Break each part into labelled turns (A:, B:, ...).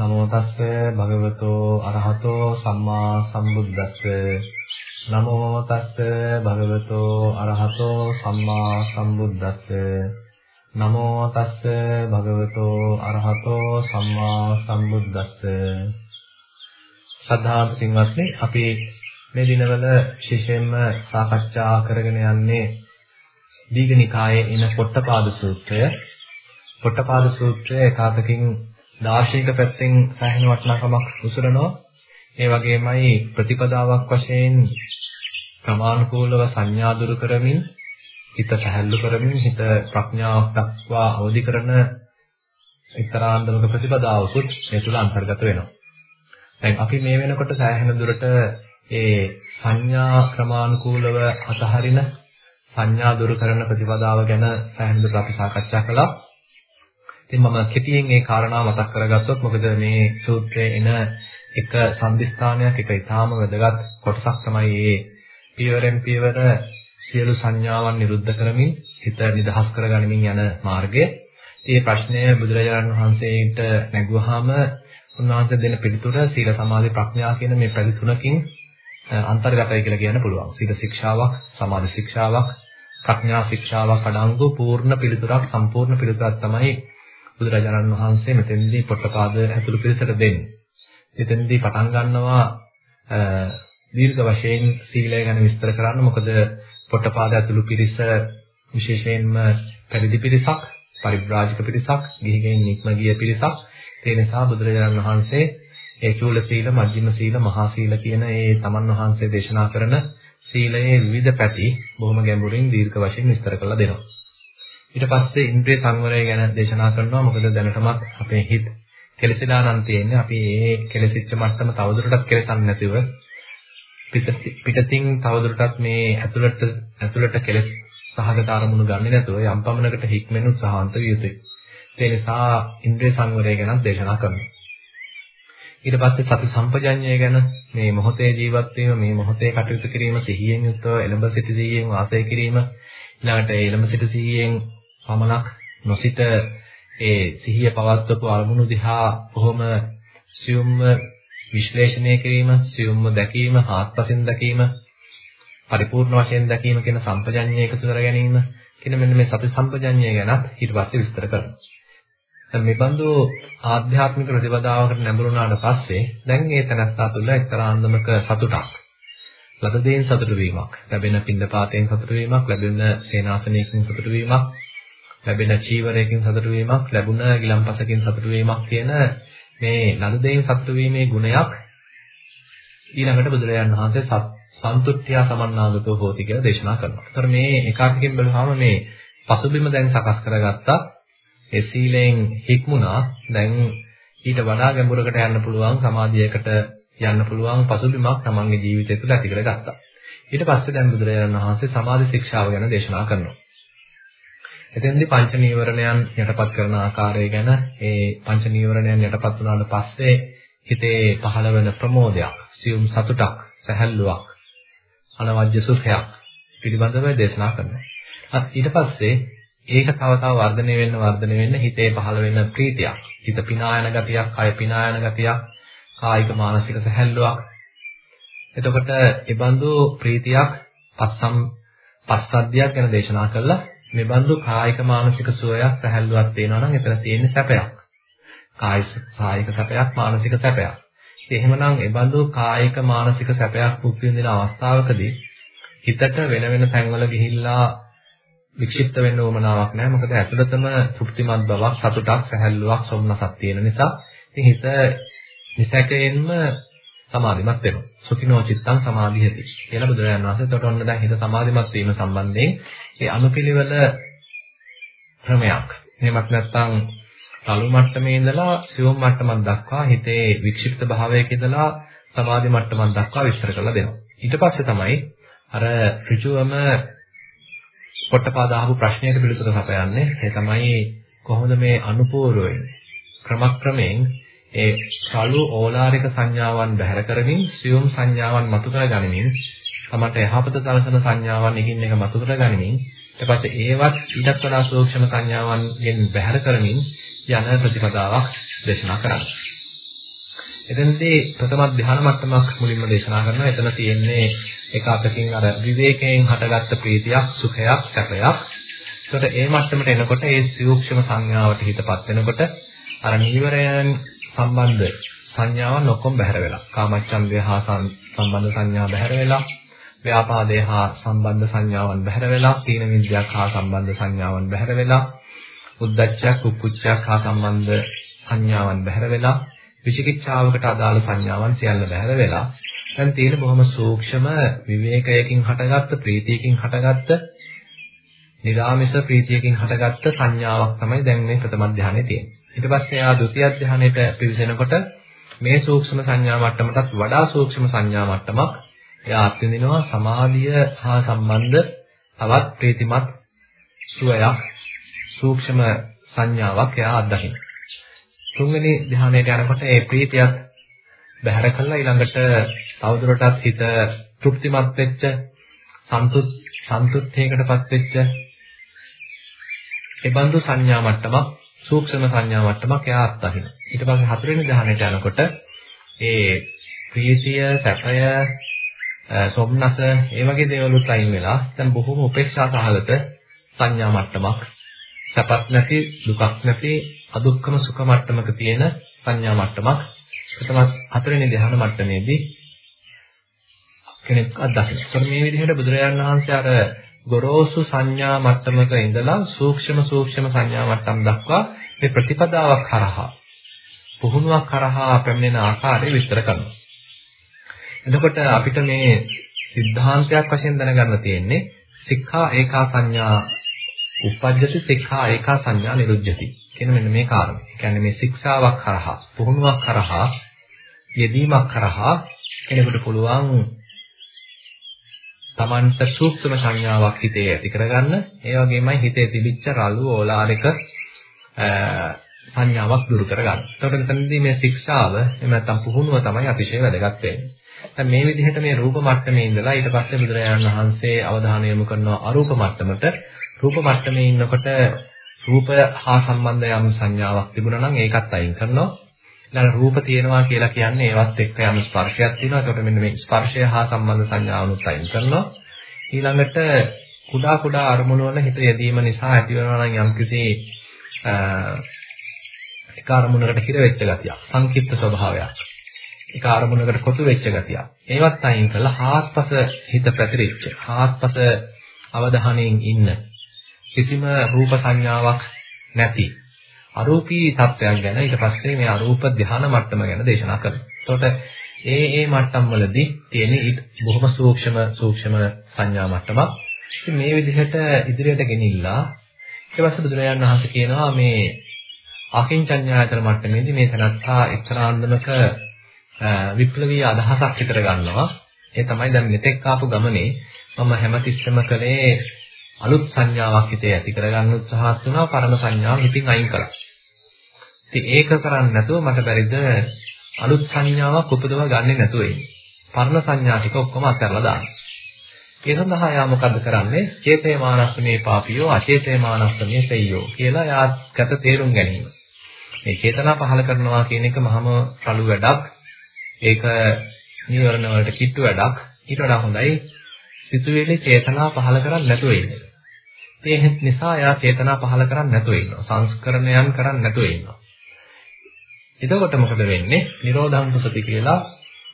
A: නමෝ තස්ස භගවතෝ අරහතෝ සම්මා සම්බුද්දස්ස. නමෝ තස්ස භගවතෝ අරහතෝ සම්මා සම්බුද්දස්ස. නමෝ තස්ස භගවතෝ අරහතෝ සම්මා සම්බුද්දස්ස. සද්ධා සිංහත්නි අපි මේ දිනවල විශේෂයෙන්ම සාකච්ඡා කරගෙන යන්නේ දීඝනිකායේ එන පොට්ටපාද සූත්‍රය. පොට්ටපාද සූත්‍රය එකාතකින් දාර්ශනික පැත්තෙන් සෑහෙන වටිනාකමක් උසුලනවා. ඒ වගේමයි ප්‍රතිපදාවක් වශයෙන් ප්‍රමාණිකූලව සංඥා දුරු කරමින් හිත සැහැල්ලු කරමින් හිත ප්‍රඥාවක් දක්වා අවදි කරන එක්තරාන්දමක ප්‍රතිපදාවකුත් මේ තුල අන්තර්ගත වෙනවා. දැන් අපි මේ වෙනකොට සෑහෙන දුරට ඒ සංඥා ක්‍රමානුකූලව අතහරින සංඥා දුරු කරන ප්‍රතිපදාව ගැන සෑහෙන දුරට අපි සාකච්ඡා කළා. ඉතින් මම කෙටියෙන් මේ කාරණා මතක් කරගත්තොත් මොකද මේ සූත්‍රයේ එන එක සම්දිස්ථානයක් එක ඊටාම වැදගත් කොටසක් තමයි මේ පියවරෙන් පියවර සියලු සංඥාවන් නිරුද්ධ කරමින් හිත නිදහස් කරගනිමින් යන මාර්ගය. මේ ප්‍රශ්නය බුදුරජාණන් වහන්සේට නැගුවාම උන්වහන්සේ දෙන පිළිතුර සීල සමාධි ප්‍රඥා කියන මේ පැති තුනකින් අන්තර්ගතයි කියලා කියන්න පුළුවන්. සීල ශික්ෂාවක්, සමාධි ශික්ෂාවක්, ප්‍රඥා ශික්ෂාවක් අඩංගු පූර්ණ පිළිතුරක් සම්පූර්ණ පිළිතුරක් තමයි බුදුරජාණන් වහන්සේ මෙතෙන්දී පොට්ටපාද ඇතුළු පිළිසට දෙන්නේ. මෙතෙන්දී පටන් ගන්නවා දීර්ඝ වශයෙන් සීලය ගැන විස්තර කරන්න. මොකද පොට්ටපාද ඇතුළු පිරිස විශේෂයෙන්ම පැවිදි පිරිසක්, පරිබ්‍රාජක පිරිසක්, ගිහිගෙන් නික්ම ගිය පිරිසක්. ඒ නිසා බුදුරජාණන් වහන්සේ ඒ චූල සීල, මජ්ක්‍ධිම සීල, මහා සීල කියන ඒ තමන් වහන්සේ දේශනා කරන සීලයේ විවිධ පැති බොහොම ගැඹුරින් දීර්ඝ වශයෙන් විස්තර කරලා දෙනවා. ඊට පස්සේ ඉන්ද්‍රිය සංවරය ගැන දේශනා කරනවා. මොකද දැනටමත් අපේ හිත කෙලසිලා නම් තියෙන්නේ. අපි මේ කෙලසිච්ච මට්ටම තවදුරටත් කෙලසන්නේ නැතිව පිටතින් තවදුරටත් මේ ඇතුළට ඇතුළට කෙලස් සහගත අරමුණු ගන්නේ නැතුව යම් පමණකට හික්මෙන උත්සාහන්ත විය යුතුයි. ඒ නිසා ඉන්ද්‍රිය සංවරය ගැන දේශනා කරනවා. ඊට පස්සේ සති සම්පජඤ්ඤය ගැන මේ මොහොතේ ජීවත් වීම මේ මොහොතේ කටයුතු කිරීම සිහියෙන් යුක්තව එළඹ සිට සිහියෙන් වාසය කිරීම ඊළඟට එළඹ සිට සිහියෙන් පමණක් නොසිත ඒ සිහිය පවත්වපු අරමුණු දිහා බොහොම සියුම්ව විශ්ලේෂණය කිරීම සියුම්ව දැකීම ආත්පසින් දැකීම පරිපූර්ණ වශයෙන් දැකීම කියන සම්පජඤ්ඤය එකතු කර ගැනීම කියන මෙන්න මේ සති සම්පජඤ්ඤය ගැනත් ඊට පස්සේ විස්තර කරනවා දැන් මේ බඳු ආධ්‍යාත්මික ප්‍රතිපදාවකට නැඹුරුනාට පස්සේ දැන් ඒ තනත්තා තුළ එක්තරා අන්දමක සතුටක්. ලද දේෙන් සතුට වීමක්. ලැබෙන පින්දපාතයෙන් සතුට වීමක් ලැබෙන සේනාසනයකින් සතුට වීමක් ලැබෙන චීවරයකින් සතුට වීමක් ලැබුණ ගිලම්පසකින් සතුට වීමක් කියන මේ ලද දේෙන් සතුට වීමේ ගුණයක් ඊළඟට බුදුරජාණන් වහන්සේ සන්තුට්ඨිය සමන්නාගතෝ හෝති කියලා දේශනා කරනවා. ඒතර මේ එකාකින් බලුවාම මේ පසුබිම දැන් සකස් කරගත්තා ඒ සීලෙන් හික්මුණා දැන් ඊට වඩා ගැඹුරකට යන්න පුළුවන් සමාධියකට යන්න පුළුවන් පසුබිමක් තමන්ගේ ජීවිතය තුළ ඇති කරගත්තා. ඊට පස්සේ දැන් බුදුරජාණන් වහන්සේ සමාධි ශික්ෂාව ගැන දේශනා කරනවා. එතෙන්දී පංච නීවරණයන් යටපත් කරන ආකාරය ගැන ඒ පංච නීවරණයන් යටපත් වුණාට පස්සේ හිතේ පහළ වෙන ප්‍රමෝදයක්, සියුම් සතුටක්, සැහැල්ලුවක්, අනවජ්‍ය සුඛයක් පිළිබඳව දේශනා කරනවා. ඊට පස්සේ ඒක තව තව වර්ධනය වෙන්න වර්ධනය වෙන්න හිතේ පහළ වෙන ප්‍රීතියක්. හිත පිනායන ගතියක්, කය පිනායන ගතියක්, කායික මානසික සැහැල්ලුවක්. එතකොට ඒ බඳු ප්‍රීතියක් පස්සම් පස්සද්ධියක් ගැන දේශනා කළා. මේ බඳු කායික මානසික සුවයක් සැහැල්ලුවක් තියෙනවා නම් එතන තියෙන සැපයක්. කායික සායික සැපයක්, මානසික සැපයක්. එහෙමනම් ඒ බඳු කායික මානසික සැපයක් භුක්ති විඳින අවස්ථාවකදී හිතට වෙන වෙන තැන්වල ගිහිල්ලා වික්ෂිප්ත වෙන්න උවමනාවක් නැහැ. මොකද ඇතුළතම තෘප්තිමත් බවක්, සතුටක්, සැහැල්ලුවක්, සොම්නසක් තියෙන නිසා ඉතින් හිත නිසැකයෙන්ම සමාධිමත් වෙනවා. සුඛිනෝ චිත්තං සමාධියති කියලා බුදුරජාණන් වහන්සේ එතකොට ඔන්න දැන් හිත සමාධිමත් වීම සම්බන්ධයෙන් ඒ අනුපිළිවෙල ක්‍රමයක්. එහෙමත් නැත්නම් තලු මට්ටමේ ඉඳලා සියුම් මට්ටමක් දක්වා හිතේ වික්ෂිප්ත භාවයක ඉඳලා සමාධි මට්ටමක් දක්වා විස්තර කරලා දෙනවා. ඊට පස්සේ තමයි අර ඍජුවම පොට්ටපාද අහපු ප්‍රශ්නයට පිළිතුර සපයන්නේ. ඒ තමයි කොහොමද මේ අනුපූර්ව වෙන්නේ? ක්‍රමක්‍රමයෙන් ඒ සලු ඕලාරික සංඥාවන් බැහැර කරමින් සියුම් සංඥාවන් මතු කර ගනිමින් තමට යහපත සලසන සංඥාවන් එකින් එක මතු කර ගනිමින් ඊට පස්සේ ඒවත් ඊටත් වඩා සූක්ෂම සංඥාවන්ගෙන් බැහැර කරමින් යන ප්‍රතිපදාවක් දේශනා කරන්නේ. එතනදී ප්‍රථම ධ්‍යාන මට්ටමක් මුලින්ම දේශනා කරනවා. එතන තියෙන්නේ එක අතකින් අර විවේකයෙන් හටගත්ත ප්‍රීතියක්, සුඛයක්, සැපයක්. ඒකට ඒ මට්ටමට එනකොට ඒ සූක්ෂම සංඥාවට හිතපත් වෙනකොට අර නීවරයන් සම්බන්ධ සංඥාවන් ඔක්කොම බැහැර වෙලා. කාමච්ඡන්දය හා සම්බන්ධ සංඥා බැහැර වෙලා. ව්‍යාපාදය හා සම්බන්ධ සංඥාවන් බැහැර වෙලා. තීන විද්‍යාවක් හා සම්බන්ධ සංඥාවන් බැහැර වෙලා. උද්දච්චයක්, කුක්කුච්චයක් හා සම්බන්ධ සංඥාවන් බැහැර වෙලා. විචිකිච්ඡාවකට අදාළ සංඥාවන් සියල්ල බැහැර වෙලා දැන් තියෙන බොහොම සූක්ෂම විවේකයකින් හටගත්ත ප්‍රීතියකින් හටගත්ත නිරාමිෂ ප්‍රීතියකින් හටගත්ත සංඥාවක් තමයි දැන් මේ ප්‍රථම ධානයේ තියෙන්නේ. ඊට පස්සේ ආ ဒုတိ ය ධානයට පිවිසෙනකොට මේ සූක්ෂම සංඥා මට්ටමටත් වඩා සූක්ෂම සංඥා මට්ටමක් එයා අත්විඳිනවා සමාධිය හා සම්බන්ධ තවත් ප්‍රීතිමත් සුවයක් සූක්ෂම සංඥාවක් එයා අත්දකිනවා. තුන්වෙනි ධ්‍යානයට යනකොට ඒ ප්‍රීතියත් බැහැර කළා ඊළඟට තවදුරටත් හිත තෘප්තිමත් වෙච්ච සන්තුත් සන්තුෂ්ඨයකටපත් වෙච්ච ඒ බඳු සංඥා මට්ටමක් සූක්ෂම සංඥා මට්ටමක් එයා අත්දකින්න. ඊට පස්සේ හතරවෙනි ධ්‍යානයට යනකොට ඒ ප්‍රීතිය, සැපය, සොම්නස ඒ වගේ දේවලුත් අයින් වෙලා දැන් බොහොම උපේක්ෂා සහගත සංඥා මට්ටමක් සැපත් නැති දුකක් නැති අදුක්කම සුඛ මට්ටමක තියෙන සංඥා මට්ටමක් ප්‍රථම හතරවෙනි ධ්‍යාන මට්ටමේදී කෙනෙක් අත්දකින්න. ඒත් මේ විදිහට බුදුරජාණන් වහන්සේ අර ගොරෝසු සංඥා මට්ටමක ඉඳලා සූක්ෂම සූක්ෂම සංඥා මට්ටම් දක්වා මේ ප්‍රතිපදාවක් කරහා පුහුණුවක් කරහා පැමිණෙන ආකාරය විස්තර කරනවා. එතකොට අපිට මේ සිද්ධාන්තයක් වශයෙන් දැනගන්න තියෙන්නේ සික්ඛා ඒකා සංඥා උපජ්ජති සික්ඛා ඒකා සංඥා නිරුද්ධති කියන මෙන්න මේ කාරණේ. ඒ කියන්නේ මේ ශික්ෂාවක් කරහා, පුහුණුවක් කරහා, යෙදීමක් කරහා කෙනෙකුට පුළුවන් Tamanta සූක්ෂම සංඥාවක් හිතේ ඇති කරගන්න. ඒ වගේමයි හිතේ තිබිච්ච රළු ඕලාරික සංඥාවක් දුරු කරගන්න. එතකොට මෙතනදී මේ ශික්ෂාව එහෙම නැත්නම් පුහුණුව තමයි අතිශය වැදගත් වෙන්නේ. දැන් මේ විදිහට මේ රූප මට්ටමේ ඉඳලා ඊට පස්සේ බුදුරජාණන් වහන්සේ අවධානය යොමු කරනවා අරූප මට්ටමට. රූප මට්ටමේ ඉන්නකොට රූප හා සම්බන්ධ යම් සංඥාවක් තිබුණා නම් ඒකත් අයින් කරනවා. ඊළඟ රූප තියෙනවා කියලා කියන්නේ ඒවත් එක්ක යම් ස්පර්ශයක් තියෙනවා. ඒකට මෙන්න මේ ස්පර්ශය හා සම්බන්ධ සංඥාවනුත් අයින් කරනවා. ඊළඟට කුඩා කුඩා අරමුණු වල හිත යෙදීම නිසා ඇතිවෙනවා නම් යම්කිසි එක අරමුණකට හිර වෙච්ච ගතියක්, සංකීර්ත ස්වභාවයක්. එක අරමුණකට කොටු වෙච්ච ගතියක්. ඒවත් අයින් කරලා හාත්පස හිත පැතිරිච්ච, හාත්පස අවධානයෙන් ඉන්න කිසිම රූප සංඥාවක් නැති අරූපී තත්වයක් ගැන ඊට පස්සේ මේ අරූප ධ්‍යාන මට්ටම ගැන දේශනා කරනවා. එතකොට ඒ ඒ මට්ටම් වලදී තියෙන බොහොම සූක්ෂම සූක්ෂම සංඥා මට්ටමක්. ඉතින් මේ විදිහට ඉදිරියට ගෙනිල්ලා ඊට පස්සේ බුදුරජාණන් වහන්සේ කියනවා මේ අකින්චඤ්ඤායතන මට්ටමේදී මේ තනත්තා එක්තරාන්දමක විප්ලවීය අදහසක් හිතර ගන්නවා. ඒ තමයි දැන් මෙතෙක් ආපු ගමනේ මම හැමතිස්සෙම කළේ අලුත් සංඥාවක් හිතේ ඇති කරගන්න උත්සාහත් වෙනවා පරණ සංඥාව හිතින් අයින් කරලා. ඉතින් ඒක කරන්නේ නැතුව මට බැරිද අලුත් සංඥාවක් උපදව ගන්නෙ නැතුව ඉන්න. පරණ සංඥා ටික ඔක්කොම අත්හැරලා දාන්න. ඒ සඳහා යා මොකද්ද කරන්නේ? චේතේ මානස්සමේ පාපියෝ අචේතේ මානස්සමේ සෙය්‍යෝ කියලා යාගත තේරුම් ගැනීම. මේ චේතනා පහල කරනවා කියන එක මහම රළු වැඩක්. ඒක නිවර්ණ වලට කිට්ටු වැඩක්. ඊට වඩා හොඳයි සිතුවිලි චේතනා පහල කරන්නේ නැතුව ඉන්නේ. ඒ නිසා එයා චේතනා පහල කරන්නේ නැතුව ඉන්නවා. සංස්කරණයන් කරන්නේ නැතුව ඉන්නවා. එතකොට මොකද වෙන්නේ? නිරෝධං කුසති කියලා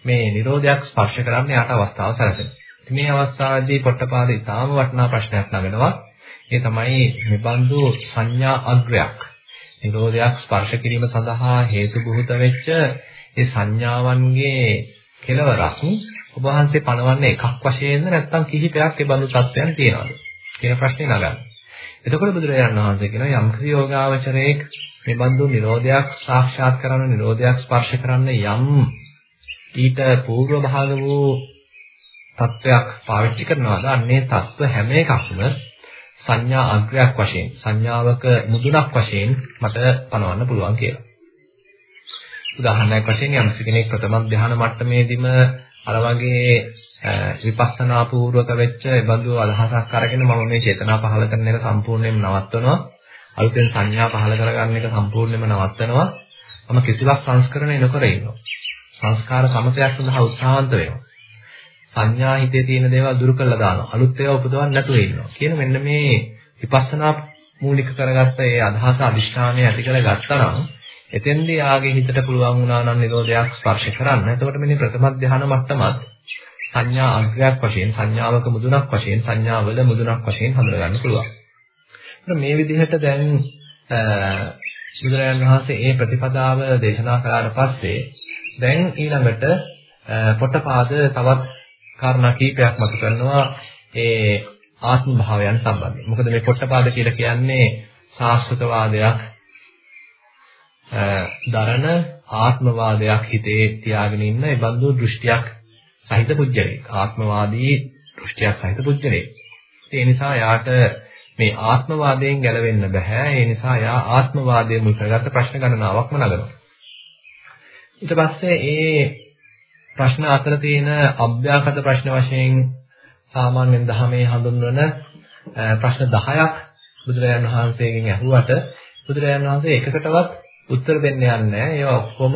A: මේ නිරෝධයක් ස්පර්ශ කරන්න යාට අවස්ථාව සැලසෙනවා. මේ අවස්ථාවේදී පොට්ටපාද ඉතාම වටිනා ප්‍රශ්නයක් නගනවා. ඒ තමයි මෙබඳු සංඥා අග්‍රයක්. නිරෝධයක් ස්පර්ශ කිරීම සඳහා හේතු බොහෝත වෙච්ච ඒ සංඥාවන්ගේ කෙලවරක් ඔබ වහන්සේ පණවන්නේ එකක් වශයෙන්ද නැත්නම් කිහිපයක් ඒ බඳු තත්ත්වයන් තියනවාද? කියන ප්‍රශ්නේ නගන්න. එතකොට බුදුරජාණන් වහන්සේ කියනවා යම්කිසි යෝගාවචරයේක් මේ බඳු නිරෝධයක් සාක්ෂාත් කරන්න නිරෝධයක් ස්පර්ශ කරන්න යම් ඊට පූර්ව භාග වූ තත්වයක් පාවිච්චි කරනවාද අන්නේ තත්ව හැම එකක්ම සංඥා අග්‍රයක් වශයෙන් සංඥාවක මුදුනක් වශයෙන් මට පනවන්න පුළුවන් කියලා. උදාහරණයක් වශයෙන් යම් කෙනෙක් ප්‍රථම ධ්‍යාන මට්ටමේදීම අර වගේ විපස්සනා පූර්වක වෙච්ච බඳු අදහසක් අරගෙන මම මේ චේතනා පහල කරන එක සම්පූර්ණයෙන්ම නවත්වනවා. අලුතෙන් සංඥා පහල කරගන්න එක සම්පූර්ණයෙන්ම නවත්වනවා. මම කිසිවක් සංස්කරණය නොකර ඉන්නවා. සංස්කාර සමතයක් සඳහා උත්සාහන්ත වෙනවා. සංඥා හිතේ තියෙන දේවල් දුරු කරලා දානවා. අලුත් ඒවා උපදවන්න නැතුව ඉන්නවා. කියන මෙන්න මේ විපස්සනා මූලික කරගත්ත ඒ අදහස අදිෂ්ඨානය ඇති කරගත්තා නම් එතෙන්දී ආගේ හිතට පුළුවන් වුණා නම් නිරෝධයක් ස්පර්ශ කරන්න. එතකොට මෙන්න ප්‍රථම ධ්‍යාන මට්ටමත් සංඥා අග්‍රයක් වශයෙන් සංඥාවක මුදුනක් වශයෙන් සංඥාවල මුදුනක් වශයෙන් හඳුනගන්න පුළුවන්. මේ විදිහට දැන් බුදුරජාණන් වහන්සේ මේ ප්‍රතිපදාව දේශනා කළාට පස්සේ දැන් ඊළඟට පොට්ටපාද තවත් කාරණා කීපයක් මතු කරනවා ඒ ආත්ම භාවයන් සම්බන්ධයෙන්. මොකද මේ පොට්ටපාද කියලා කියන්නේ සාස්වතවාදයක් දරන ආත්මවාදයක් හිතේ තියාගෙන ඉන්න ඒ බඳු දෘෂ්ටියක් සහිත පුජ්‍යලෙක්. ආත්මවාදී දෘෂ්ටියක් සහිත පුජ්‍යලෙක්. ඒ නිසා යාට මේ ආත්මවාදයෙන් ගැලවෙන්න බෑ. ඒ නිසා යා ආත්මවාදයේ මුල් කරගත්ත ප්‍රශ්න ගණනාවක්ම නගනවා. ඊට පස්සේ ඒ ප්‍රශ්න අතර තියෙන අභ්‍යාගත ප්‍රශ්න වශයෙන් සාමාන්‍යයෙන් දහමේ හඳුන්වන ප්‍රශ්න 10ක් බුදුරජාණන් වහන්සේගෙන් ඇහුවට බුදුරජාණන් වහන්සේ එකකටවත් උත්තර දෙන්න යන්නේ නැහැ. ඒවා ඔක්කොම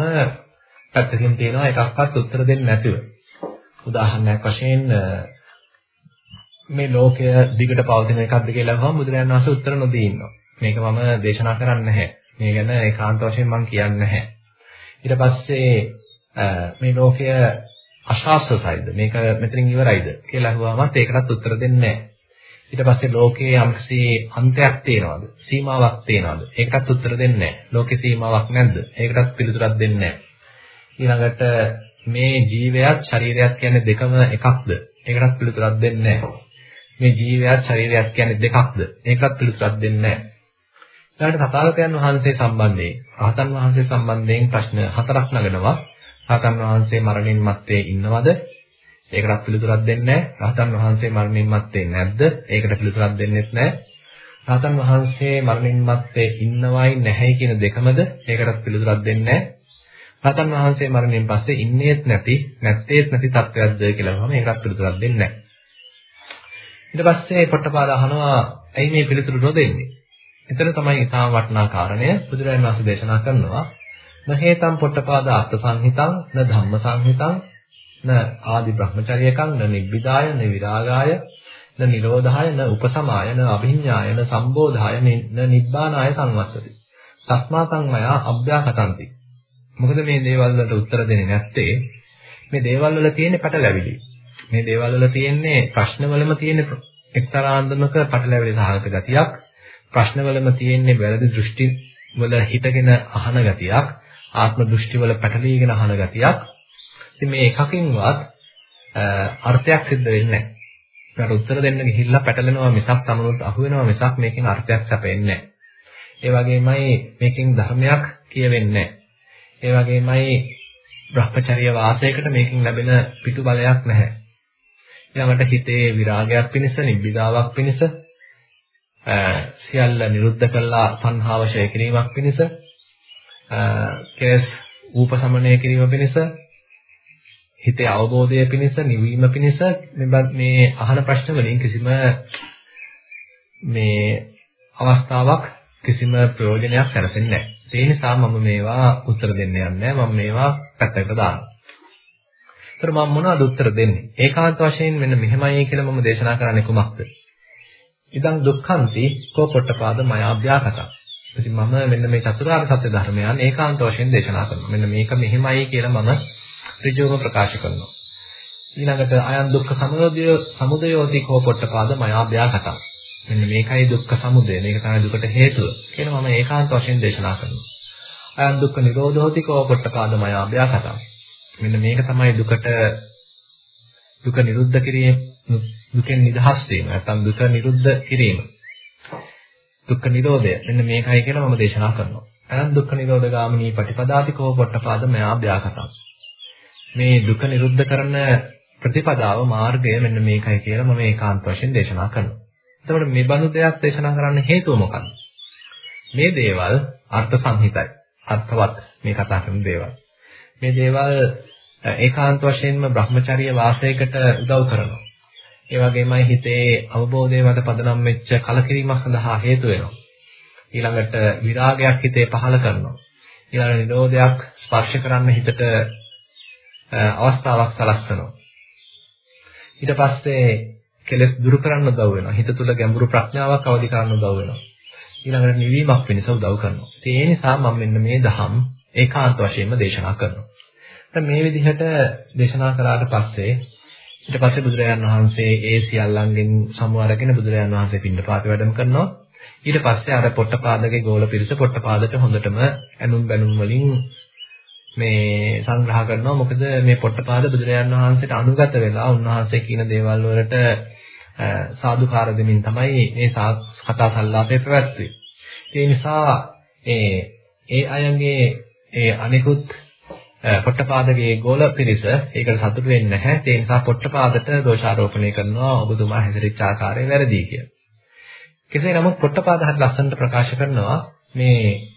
A: පැත්තකින් තියෙනවා එකක්වත් උත්තර දෙන්නේ නැතුව. උදාහරණයක් වශයෙන් මේ ලෝකය දිගට පවතින එකක්ද කියලා අහුවම බුදුරජාණන් වහන්සේ උත්තර නොදී ඉන්නවා. මේක මම දේශනා කරන්නේ නැහැ. මේ ගැන ඒකාන්ත වශයෙන් මම කියන්නේ නැහැ. ඊට පස්සේ මේ ලෝකය අශාස්ත්‍රයිද මේක මෙතනින් ඉවරයිද කියලා අහුවාමත් ඒකටත් උත්තර දෙන්නේ නැහැ. ඊට පස්සේ ලෝකයේ යම්කිසි අන්තයක් තියනවාද? සීමාවක් තියනවාද? ඒකටත් උත්තර දෙන්නේ නැහැ. ලෝකේ සීමාවක් නැද්ද? ඒකටත් පිළිතුරක් දෙන්නේ නැහැ. ඊළඟට මේ ජීවයත් ශරීරයත් කියන්නේ දෙකම එකක්ද? ඒකටත් පිළිතුරක් දෙන්නේ නැහැ. මේ ජීවයත් ශරීරයත් කියන්නේ දෙකක්ද? ඒකටත් පිළිතුරක් දෙන්නේ නැහැ. ඊළඟට තථාගතයන් වහන්සේ සම්බන්ධයෙන්, රහතන් වහන්සේ සම්බන්ධයෙන් ප්‍රශ්න හතරක් නගනවා. රහතන් වහන්සේ මරණින් මත්තේ ඉන්නවද? ඒකටත් පිළිතුරක් දෙන්නේ නැහැ. රහතන් වහන්සේ මරණින් මත්තේ නැද්ද? ඒකට පිළිතුරක් දෙන්නෙත් නැහැ. රහතන් වහන්සේ මරණින් මත්තේ ඉන්නවයි නැහැයි කියන දෙකමද? ඒකටත් පිළිතුරක් දෙන්නේ නැහැ. රහතන් වහන්සේ මරණින් පස්සේ ඉන්නේත් නැති, නැත්තේත් නැති තත්ත්වයක්ද කියලා වහම ඒකත් පිළිතුරක් දෙන්නේ නැහැ. ඊට පස්සේ පොට්ටපාද අහනවා ඇයි මේ පිළිතුරු නොදෙන්නේ? එතන තමයි ඊටාම වටිනා කාරණය බුදුරජාණන් වහන්සේ දේශනා කරනවා. නහේතම් පොට්ටපාද අර්ථ සංහිතං න ධම්ම සංහිතං න ආදි බ්‍රහ්මචර්යකං න නිබ්බිදාය න විරාගාය න නිරෝධාය න උපසමාය න අභිඤ්ඤාය න සම්බෝධාය න නිබ්බානාය සංවත්තති. තස්මාතං මයා අභ්‍යාකතಂತಿ. මොකද මේ දේවල් වලට උත්තර දෙන්නේ නැත්තේ මේ දේවල් වල තියෙන පැටලැවිලි. මේ දේවල් වල තියෙන්නේ ප්‍රශ්නවලම තියෙන එක්තරා අන්දමක පැටලැවිලි සහගත ගතියක්. ප්‍රශ්නවලම තියෙන්නේ වැරදි දෘෂ්ටි වල හිතගෙන අහන ගතියක්. ආත්ම දෘෂ්ටි වල පැටලීගෙන අහන ගතියක්. ඉතින් මේ එකකින්වත් අර්ථයක් සිද්ධ වෙන්නේ නැහැ. ඒකට උත්තර දෙන්න ගිහිල්ලා පැටලෙනවා මිසක් තමනුත් අහු වෙනවා මිසක් මේකෙන් අර්ථයක් සැපෙන්නේ නැහැ. ඒ වගේමයි මේකෙන් ධර්මයක් කියවෙන්නේ නැහැ. ඒ වගේමයි Brahmacharya වාසයකට මේකෙන් ලැබෙන පිටු බලයක් නැහැ. ඊළඟට හිතේ විරාගයක් පිණිස, නිබ්බිදාවක් පිණිස, සියල්ල නිරුද්ධ කළා සංහාව ෂය කිරීමක් පිණිස, කෙලස් ූපසමනය කිරීම පිණිස, හිතේ අවබෝධය පිණිස, නිවීම පිණිස මේ අහන ප්‍රශ්න වලින් කිසිම මේ අවස්ථාවක් කිසිම ප්‍රයෝජනයක් සැලසෙන්නේ නැහැ. ඒ නිසා මම මේවා උත්තර දෙන්න යන්නේ මම මේවා පැත්තකට දානවා. ඒතර මම මොනවද උත්තර දෙන්නේ? ඒකාන්ත වශයෙන් මෙන්න මෙහෙමයි කියලා මම දේශනා කරන්නේ කුමක්ද? ඉදං දුක්ඛන්ති කෝ පොට්ටපාද මයාභ්‍යාකතං. ඉතින් මම මෙන්න මේ චතුරාර්ය සත්‍ය ධර්මයන් ඒකාන්ත වශයෙන් දේශනා කරනවා. මෙන්න මේක මෙහෙමයි කියලා මම ඍජුවම ප්‍රකාශ කරනවා. ඊළඟට අයන් දුක්ඛ සමුදය සමුදයෝති කෝ පොට්ටපාද මයාභ්‍යාකතං. මෙන්න මේකයි දුක්ඛ සමුදය. මේක තමයි දුකට හේතුව. කියලා මම ඒකාන්ත වශයෙන් දේශනා කරනවා. අයන් දුක්ඛ නිරෝධෝති කෝ පොට්ටපාද මයාභ්‍යාකතං. මෙන්න මේක තමයි දුකට දුක නිරුද්ධ කිරීම දුකෙන් නිදහස් වීම නැත්නම් දුක නිරුද්ධ කිරීම දුක්ඛ නිරෝධය මෙන්න මේකයි කියලා මම දේශනා කරනවා අනන් දුක්ඛ නිරෝධ ගාමිනී පටිපදාති කෝ පොට්ටපාද මයා භ්‍යාකතං මේ දුක නිරුද්ධ කරන ප්‍රතිපදාව මාර්ගය මෙන්න මේකයි කියලා මම ඒකාන්ත වශයෙන් දේශනා කරනවා එතකොට මේ බඳු දෙයක් දේශනා කරන්න හේතුව මොකක්ද මේ දේවල් අර්ථ සංහිතයි අර්ථවත් මේ කතා කරන දේවල් මේ දේවල් ඒකාන්ත වශයෙන්ම Brahmacharya වාසයකට උදව් කරනවා. ඒ වගේමයි හිතේ අවබෝධය මත පදනම් වෙච්ච කලකිරීමක් සඳහා හේතු වෙනවා. ඊළඟට විරාගයක් හිතේ පහළ කරනවා. ඊළඟ නිරෝධයක් ස්පර්ශ කරන්න හිතට අවස්ථාවක් සලස්වනවා. ඊට පස්සේ කෙලස් දුරු කරන්න උදව් වෙනවා. හිත තුළ ගැඹුරු ප්‍රඥාවක් අවදි කරන්න උදව් වෙනවා. ඊළඟට නිවීමක් වෙනස උදව් කරනවා. ඒ නිසා මම මෙන්න මේ දහම් ඒකාන්ත වශයෙන්ම දේශනා කරනවා. දැන් මේ විදිහට දේශනා කළාට පස්සේ ඊට පස්සේ බුදුරජාණන් වහන්සේ ඒ සියල්ලංගෙන් සමුව අරගෙන බුදුරජාණන් වහන්සේ පින්නපාත වැඩම කරනවා. ඊට පස්සේ අර පොට්ටපාදගේ ගෝල පිරිස පොට්ටපාදට හොඳටම ඇනුම් බැනුම් වලින් මේ සංග්‍රහ කරනවා. මොකද මේ පොට්ටපාද බුදුරජාණන් වහන්සේට අනුගත වෙලා උන්වහන්සේ කියන දේවල් වලට සාදුකාර දෙමින් තමයි මේ කතා සංලාපය පැවැත්වුවේ. ඒ නිසා ඒ ඒ අයගේ ඒ අනිකුත් පොට්ටපාදගේ ගෝල පිරිස ඒකට සතුටු වෙන්නේ නැහැ. ඒ නිසා පොට්ටපාදට දෝෂාරෝපණය කරනවා ඔබතුමා හැසිරිච්ච ආකාරය වැරදි කියලා. කෙසේ නමුත් පොට්ටපාද හරි ලස්සනට ප්‍රකාශ කරනවා මේ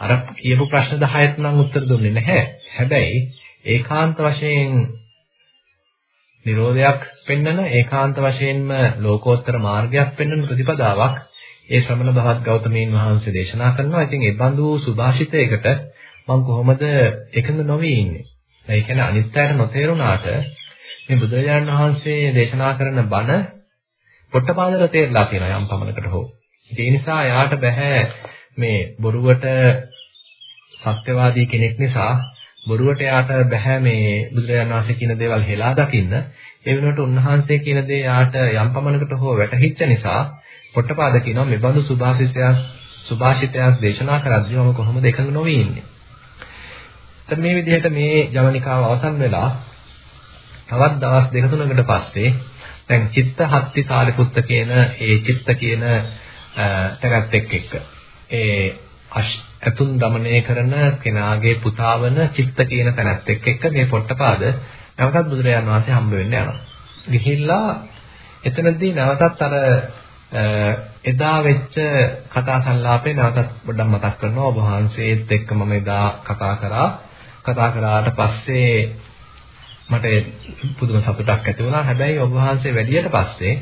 A: අර කියපු ප්‍රශ්න 10ට නම් උත්තර දුන්නේ නැහැ. හැබැයි ඒකාන්ත වශයෙන් නිරෝධයක් පෙන්වන ඒකාන්ත වශයෙන්ම ලෝකෝත්තර මාර්ගයක් පෙන්වන ප්‍රතිපදාවක් ඒ ශ්‍රමණ භවත් ගෞතමීන් වහන්සේ දේශනා කරනවා. ඉතින් ඒ බඳු සුභාෂිතයකට මම කොහොමද එකඟ නොවී ඉන්නේ? ඒ කියන්නේ අනිත්‍යයට නොතේරුණාට මේ බුදුරජාණන් වහන්සේ දේශනා කරන බණ පොට්ටපාදල තේරලා තියෙනවා යම් පමණකට හෝ. ඒ නිසා යාට බෑ මේ බොරුවට සත්‍යවාදී කෙනෙක් නිසා බොරුවට යාට බෑ මේ බුදුරජාණන් වහන්සේ කියන දේවල් හෙලා දකින්න. ඒ වෙනුවට උන්වහන්සේ කියන දේ යාට යම් පමණකට හෝ වැටහිච්ච නිසා පොට්ටපාද කියනවා මේ බඳු සුභාෂිතයක් සුභාෂිතයක් දේශනා කරද්දී මම කොහොමද එකඟ නොවී ඉන්නේ. දැන් මේ විදිහට මේ ජවනිකාව අවසන් වෙලා තවත් දවස් දෙක තුනකට පස්සේ දැන් චිත්ත හත්ති සාරිපුත්ත කියන ඒ චිත්ත කියන තැනැත්තෙක් එක්ක ඒ ඇතුන් দমনය කරන කෙනාගේ පුතා වන චිත්ත කියන තැනත් එක්ක එක්ක මේ පොට්ටපාද නැවතත් බුදුරජාන් වහන්සේ හම්බ වෙන්න යනවා. ගිහිල්ලා එතනදී නැවතත් අර එදා වෙච්ච කතා සංවාපේ නැවතත් පොඩ්ඩක් මතක් කරනවා ඔබ වහන්සේත් එක්ක මම එදා කතා කරා. කතා කරාට පස්සේ මට පුදුම සතුටක් ඇති වුණා. හැබැයි ඔබ වහන්සේ වැඩියට පස්සේ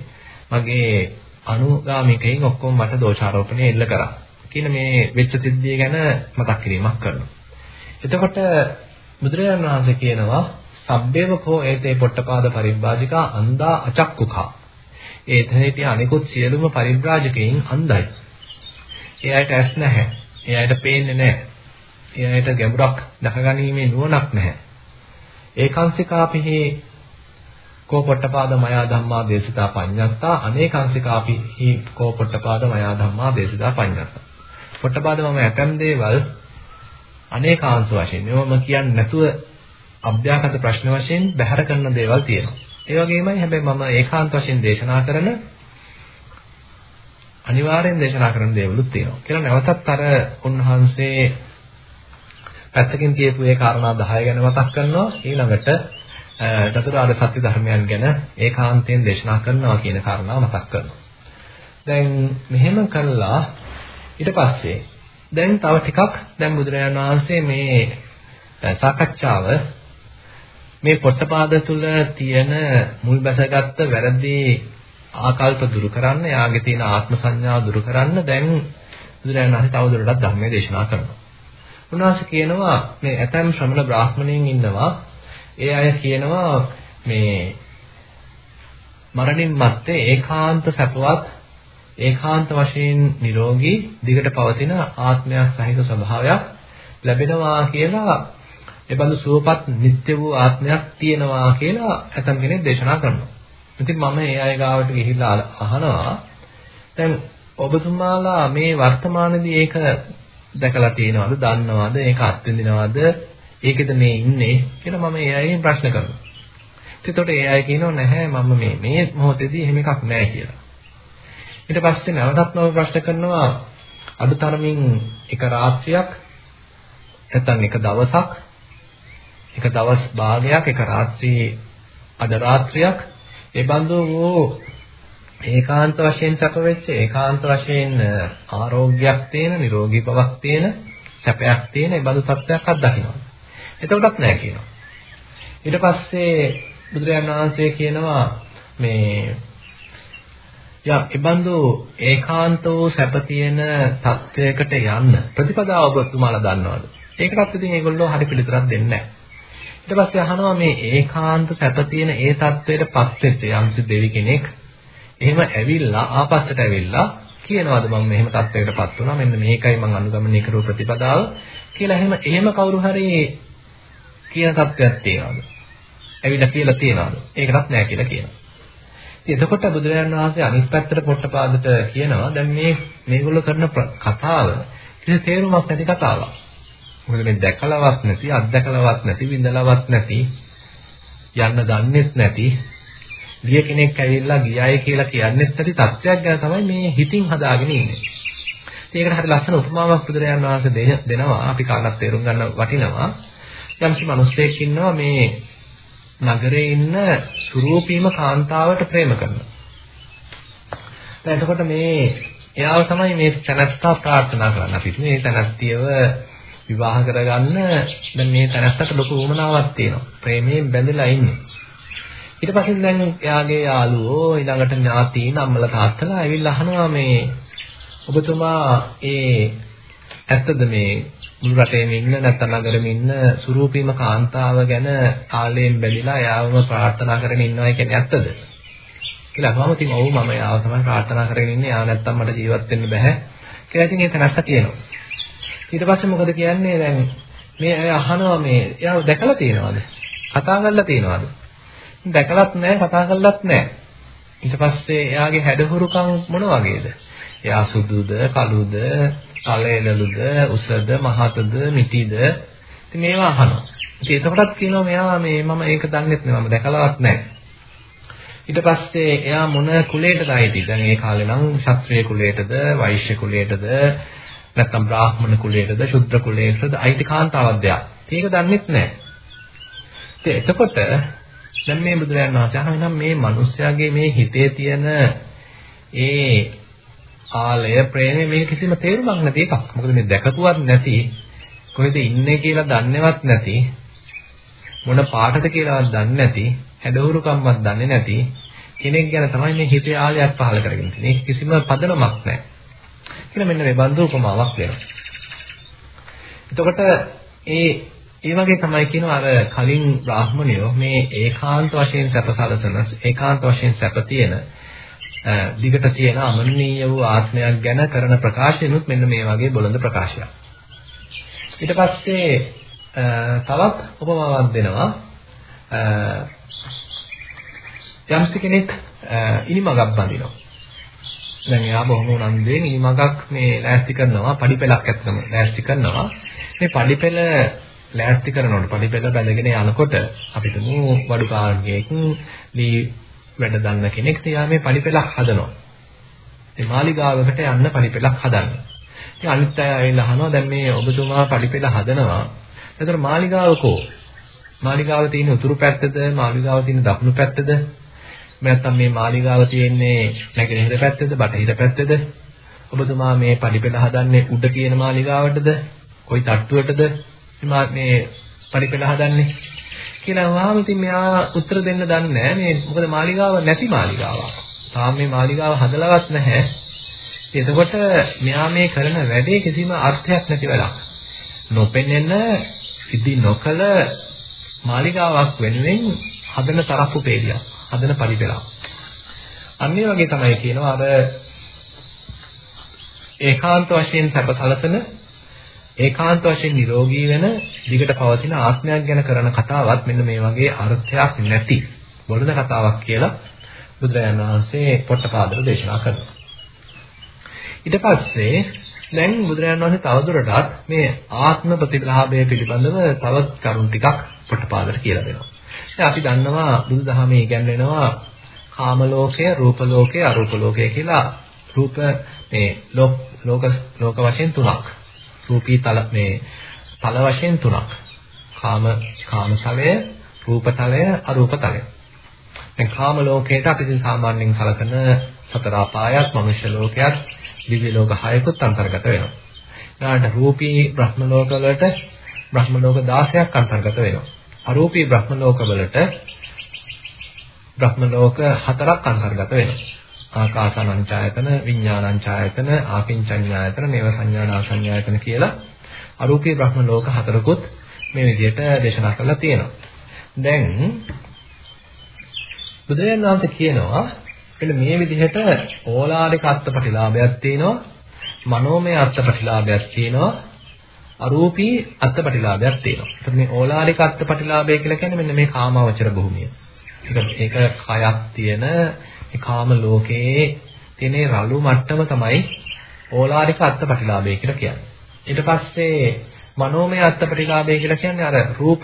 A: මගේ අනුගාමිකයින් ඔක්කොම මට දෝෂාරෝපණය එල්ල කරා. කියන මේ වෙච්ච සිද්ධිය ගැන මතක් කිරීමක් කරනවා එතකොට බුදුරජාණන් වහන්සේ කියනවා සබ්බේවකෝ ඒතේ පොට්ටපාද පරිබ්‍රාජිකා අන්දා අචක්කුකා ඒ එතනදී අනිකුත් සියලුම පරිබ්‍රාජකයින් අන්ධයි. ඒ අයට ඇස් නැහැ. ඒ අයට පේන්නේ නැහැ. ඒ අයට ගැඹුරක් දැකගැනීමේ නුවණක් නැහැ. ඒකාංශිකාපිහි කෝ පොට්ටපාද මයා ධම්මා දේශිතා පඤ්ඤත්තා අනේකාංශිකාපිහි කෝ පොට්ටපාද මයා ධම්මා දේශිතා පඤ්ඤත්තා. පොට්ටපාද මම ඇතම් දේවල් අනේකාංශ වශයෙන් මේවම කියන්නේ නැතුව අභ්‍යාගත ප්‍රශ්න වශයෙන් බැහැර කරන දේවල් තියෙනවා. ඒ වගේමයි හැබැයි මම ඒකාන්ත වශයෙන් දේශනා කරන අනිවාර්යෙන් දේශනා කරන දේවලුත් තියෙනවා. කියලා නැවතත් අර උන්වහන්සේ පැත්තකින් කියපු ඒ කාරණා 10 ගැන මතක් කරනවා. ඊළඟට චතුරාර්ය සත්‍ය ධර්මයන් ගැන ඒකාන්තයෙන් දේශනා කරනවා කියන කාරණාව මතක් කරනවා. දැන් මෙහෙම කළා ඊට පස්සේ දැන් තව ටිකක් දැන් බුදුරජාණන් වහන්සේ මේ සාකච්ඡාව මේ පොට්ටපාද තුල තියෙන මුල් බැසගත්ත වැරදි ආකල්ප දුරු කරන්න, යාගේ තියෙන ආත්ම සංඥාව දුරු කරන්න දැන් බුදුරජාණන් වහන්සේ තවදුරටත් ධර්මයේ දේශනා කරනවා. උන්වහන්සේ කියනවා මේ ඇතම් ශ්‍රමණ බ්‍රාහ්මණයන් ඉන්නවා. ඒ අය කියනවා මේ මරණින් මත්තේ ඒකාන්ත සැපවත් ඒකාන්ත වශයෙන් නිරෝගී දිගට පවතින ආත්මයක් සහිත ස්වභාවයක් ලැබෙනවා කියලා එබඳු සුවපත් නිත්‍ය වූ ආත්මයක් තියෙනවා කියලා ඇතම් කෙනෙක් දේශනා කරනවා. ඉතින් මම ඒ අය ගාවට ගිහිල්ලා අහනවා දැන් ඔබතුමාලා මේ වර්තමානයේදී ඒක දැකලා තියෙනවද දන්නවද ඒක අත්විඳිනවද ඒකෙද මේ ඉන්නේ කියලා මම ඒ අයගෙන් ප්‍රශ්න කරනවා. එතකොට ඒ අය කියනවා නැහැ මම මේ මේ මොහොතේදී එහෙම එකක් නැහැ කියලා. ඊට පස්සේ නැවතත් මම ප්‍රශ්න කරනවා අදුතරමින් එක රාත්‍රියක් නැත්නම් එක දවසක් එක දවස් භාගයක් එක රාත්‍රියේ අද රාත්‍රියක් ඒ බඳු වූ ඒකාන්ත වශයෙන් සැප වෙච්ච ඒකාන්ත වශයෙන් ආරෝග්‍යයක් තියෙන නිරෝගී බවක් තියෙන සැපයක් තියෙන ඒ බඳු තත්ත්වයක් අත්දකින්නවා. එතකොටත් නෑ කියනවා. ඊට පස්සේ බුදුරජාණන් වහන්සේ කියනවා මේ යම් ඉබඳු ඒකාන්තෝ සැප තියෙන තත්වයකට යන්න ප්‍රතිපදාව ඔබතුමාලා දන්නවද? ඒකටත් ඉතින් ඒගොල්ලෝ හරි පිළිතුරක් දෙන්නේ නැහැ. ඊට පස්සේ අහනවා මේ ඒකාන්ත සැප තියෙන ඒ தത്വයටපත් වෙච්ච යම්සි දෙවි කෙනෙක් එහෙම ඇවිල්ලා ආපස්සට ඇවිල්ලා කියනවාද මම මෙහෙම தത്വයකටපත් වුණා මෙන්න මේකයි මම අනුගමනය කරපු ප්‍රතිපදාව කියලා එහෙම එහෙම කවුරු හරි කියන தത്വයක් තියනවාද? ඇවිල්ලා කියලා තියනවාද? ඒකටත් නෑ කියලා කියනවා. ඉතින් එතකොට බුදුරජාණන් වහන්සේ අනිත් පැත්තට පොට්ටපාදට කියනවා දැන් මේ මේගොල්ලෝ කරන කතාව කිසි තේරුමක් නැති කතාවක්. මොකද මේ දැකලවත් නැති, අත්දැකලවත් නැති, විඳලවත් නැති, යන්න දන්නෙත් නැති ගිය කෙනෙක් ඇවිල්ලා ගියයි කියලා කියන්නෙත් නැති තත්ත්වයක් ගැන තමයි මේ හිතින් හදාගෙන ඉන්නේ. ඒකට හරි ලස්සන උපමාවක් බුදුරජාණන් වහන්සේ දෙනවා අපි කාටත් තේරුම් ගන්න වටිනවා. යම්සි මිනිස්සෙක් ඉන්නවා මේ නගරේ ඉන්න සුරූපීම කාන්තාවට ප්‍රේම කරනවා. දැන් එතකොට මේ එයාව තමයි මේ තනත්තා ප්‍රාර්ථනා කරන්නේ. අපි මේ තනත්තියව විවාහ කරගන්න දැන් මේ තනත්තට ලොකු උවමනාවක් තියෙනවා. ප්‍රේමයෙන් බැඳලා ඉන්නේ. ඊට පස්සේ දැන් එයාගේ යාළුවෝ ඊළඟට ඥාතීන් අම්මලා තාත්තලා ඇවිල්ලා අහනවා මේ ඔබතුමා ඒ ඇත්තද මේ මුළු රටේම ඉන්න නැත්නම් නගරෙම ඉන්න සුරූපීම කාන්තාව ගැන කාලයෙන් බැඳිලා එයාවම ප්‍රාර්ථනා කරගෙන ඉන්නවා කියන්නේ ඇත්තද? කියලා අහම ඉතින් ඔව් මම එයාව තමයි ප්‍රාර්ථනා කරගෙන ඉන්නේ. යා නැත්තම් මට ජීවත් වෙන්න බෑ. කියලා ඉතින් ඒක නැස්ස කියනවා. ඊට පස්සේ මොකද කියන්නේ දැන් මේ අය අහනවා මේ එයාව දැකලා තියෙනවද? කතා කරලා තියෙනවද? දැකලත් නැහැ කතා කරලත් නැහැ. ඊට පස්සේ එයාගේ හැඩහුරුකම් මොන වගේද? එයා සුදුද, කළුද, කලෙලලුද, උසද, මහතද, මිටිද? ඉතින් මේවා අහනවා. ඉතින් එතකොටත් කියනවා මෙයා මේ මම ඒක දන්නෙත් නෑ මම දැකලවත් නැහැ. ඊට පස්සේ එයා මොන කුලයටද අයිති? දැන් ඒ කාලේ නම් ක්ෂත්‍රීය කුලයටද, වෛශ්‍ය කුලයටද, නැත්නම් බ්‍රාහ්මණ කුලයටද, ශුද්‍ර කුලයටද අයිති කාන්තාවක්ද එයා? ඒක දන්නෙත් නැහැ. ඉතින් එතකොට දැන් මේ බුදුරජාණන් වහන්සේ අහනවා එහෙනම් මේ මිනිස්යාගේ මේ හිතේ තියෙන ඒ ආලය ප්‍රේමය මේ කිසිම තේරුමක් නැති එකක්. මොකද මේ දැකපුවත් නැති කොහෙද ඉන්නේ කියලා දන්නේවත් නැති මොන පාටද කියලාවත් දන්නේ නැති හැඩහුරුකම්වත් දන්නේ නැති කෙනෙක් ගැන තමයි මේ හිතේ ආලයක් පහළ කරගෙන තියෙන්නේ. ඒක කිසිම පදනමක් නැහැ. කියලා මෙන්න මේ බඳු උපමාවක් දෙනවා. එතකොට ඒ ඒ වගේ තමයි කියනවා අර කලින් බ්‍රාහ්මණයෝ මේ ඒකාන්ත වශයෙන් සැපසලසන ඒකාන්ත වශයෙන් සැප තියෙන දිගට තියෙන අමනීය වූ ආත්මයක් ගැන කරන ප්‍රකාශයනුත් මෙන්න මේ වගේ බොළඳ ප්‍රකාශයක්. ඊට පස්සේ තවත් උපමාවක් දෙනවා යම්සි කෙනෙක් ඉනිමගක් බඳිනවා. දැන් එයා බොහොම උනන්දුවෙන් ඉනිමගක් මේ ලෑස්ති කරනවා, පඩිපෙලක් ඇත්තම ලෑස්ති කරනවා. මේ පඩිපෙල ලෑස්ති කරනකොට පඩිපෙළ බැඳගෙන යනකොට අපිට මේ වඩු කාර්යයක මේ වැඩ දන්න කෙනෙක් තියා මේ පඩිපෙළක් හදනවා. ඒ මාලිගාවකට යන්න පඩිපෙළක් හදන්න. ඉතින් අනිත් අය ඇවිල්ලා අහනවා දැන් මේ ඔබතුමා පඩිපෙළ හදනවා. එතකොට මාලිගාව කෝ? මාලිගාව තියෙන උතුරු පැත්තද මාලිගාව තියෙන දකුණු පැත්තද? නැත්නම් මේ මාලිගාව තියෙන්නේ නැගෙනහිර පැත්තද බටහිර පැත්තද? ඔබතුමා මේ පඩිපෙළ හදන්නේ උඩ කියන මාලිගාවටද? කොයි තට්ටුවටද? මේ පරිපෙළ හදන්නේ කියලා වහාම ඉතින් මෙයා උත්තර දෙන්න දන්නේ නැහැ මේ මොකද මාලිගාව නැති මාලිගාවක්. තාම මේ මාලිගාව හදලවත් නැහැ. එතකොට මෙයා මේ කරන වැඩේ කිසිම අර්ථයක් නැති වැඩක්. නොපෙනෙන ඉදි නොකල මාලිගාවක් වෙනුවෙන් හදන තරප්පු පෙළියක්. හදන පරිපෙළක්. අන්න වගේ තමයි කියනවා අර ඒකාන්ත වශයෙන් සැපසලසන ඒකාන්ත වශයෙන් නිරෝගී වෙන දිගට පවතින ආත්මයක් ගැන කරන කතාවක් මෙන්න මේ වගේ අර්ථයක් නැති බොළඳ කතාවක් කියලා බුදුරජාණන් වහන්සේ පොට්ටපාදට දේශනා කරනවා. ඊට පස්සේ දැන් බුදුරජාණන් වහන්සේ තවදුරටත් මේ ආත්ම ප්‍රතිලාභය පිළිබඳව තවත් කරුණු ටිකක් පොට්ටපාදට කියලා දෙනවා. දැන් අපි දන්නවා බුදුදහමේ ඉගැන්වෙනවා කාම ලෝකය, රූප ලෝකය, අරූප ලෝකය කියලා රූප මේ ලෝක ලෝක වශයෙන් තුනක්. රූපී තල මේ තල වශයෙන් තුනක්. කාම කාමතලය, රූපතලය, අරූපතලය. දැන් කාම ලෝකයට අපි ඉතින් සාමාන්‍යයෙන් සලකන සතර අපායත්, මනුෂ්‍ය ලෝකයක්, දිව්‍ය ලෝක හයකුත් අන්තර්ගත වෙනවා. ඊළඟට රූපී බ්‍රහ්ම ලෝක වලට බ්‍රහ්ම ලෝක 16ක් අන්තර්ගත වෙනවා. අරූපී බ්‍රහ්ම ලෝක වලට බ්‍රහ්ම ලෝක හතරක් අන්තර්ගත වෙනවා. ආකාසානංචායතන, විඥානංචායතන, ආකින්චඤ්ඤායතන, නේව සංඥානාසඤ්ඤායතන කියලා අරූපී බ්‍රහ්ම ලෝක හතරකුත් මේ විදිහට දේශනා කරලා තියෙනවා. දැන් බුදුරජාණන් වහන්සේ කියනවා එන්න මේ විදිහට ඕලාරික අත්පටිලාභයක් තියෙනවා මනෝමය අත්පටිලාභයක් තියෙනවා අරූපී අත්පටිලාභයක් තියෙනවා. එතකොට මේ ඕලාරික අත්පටිලාභය කියලා කියන්නේ මෙන්න මේ කාමාවචර භූමිය. ඒක ඒක කයක් තියෙන මේ කාම ලෝකයේ තියෙන රළු මට්ටම තමයි ඕලාරික අත්පටිලාභය කියලා කියන්නේ. ඊට පස්සේ මනෝමය අත්පටිලාභය කියලා කියන්නේ අර රූප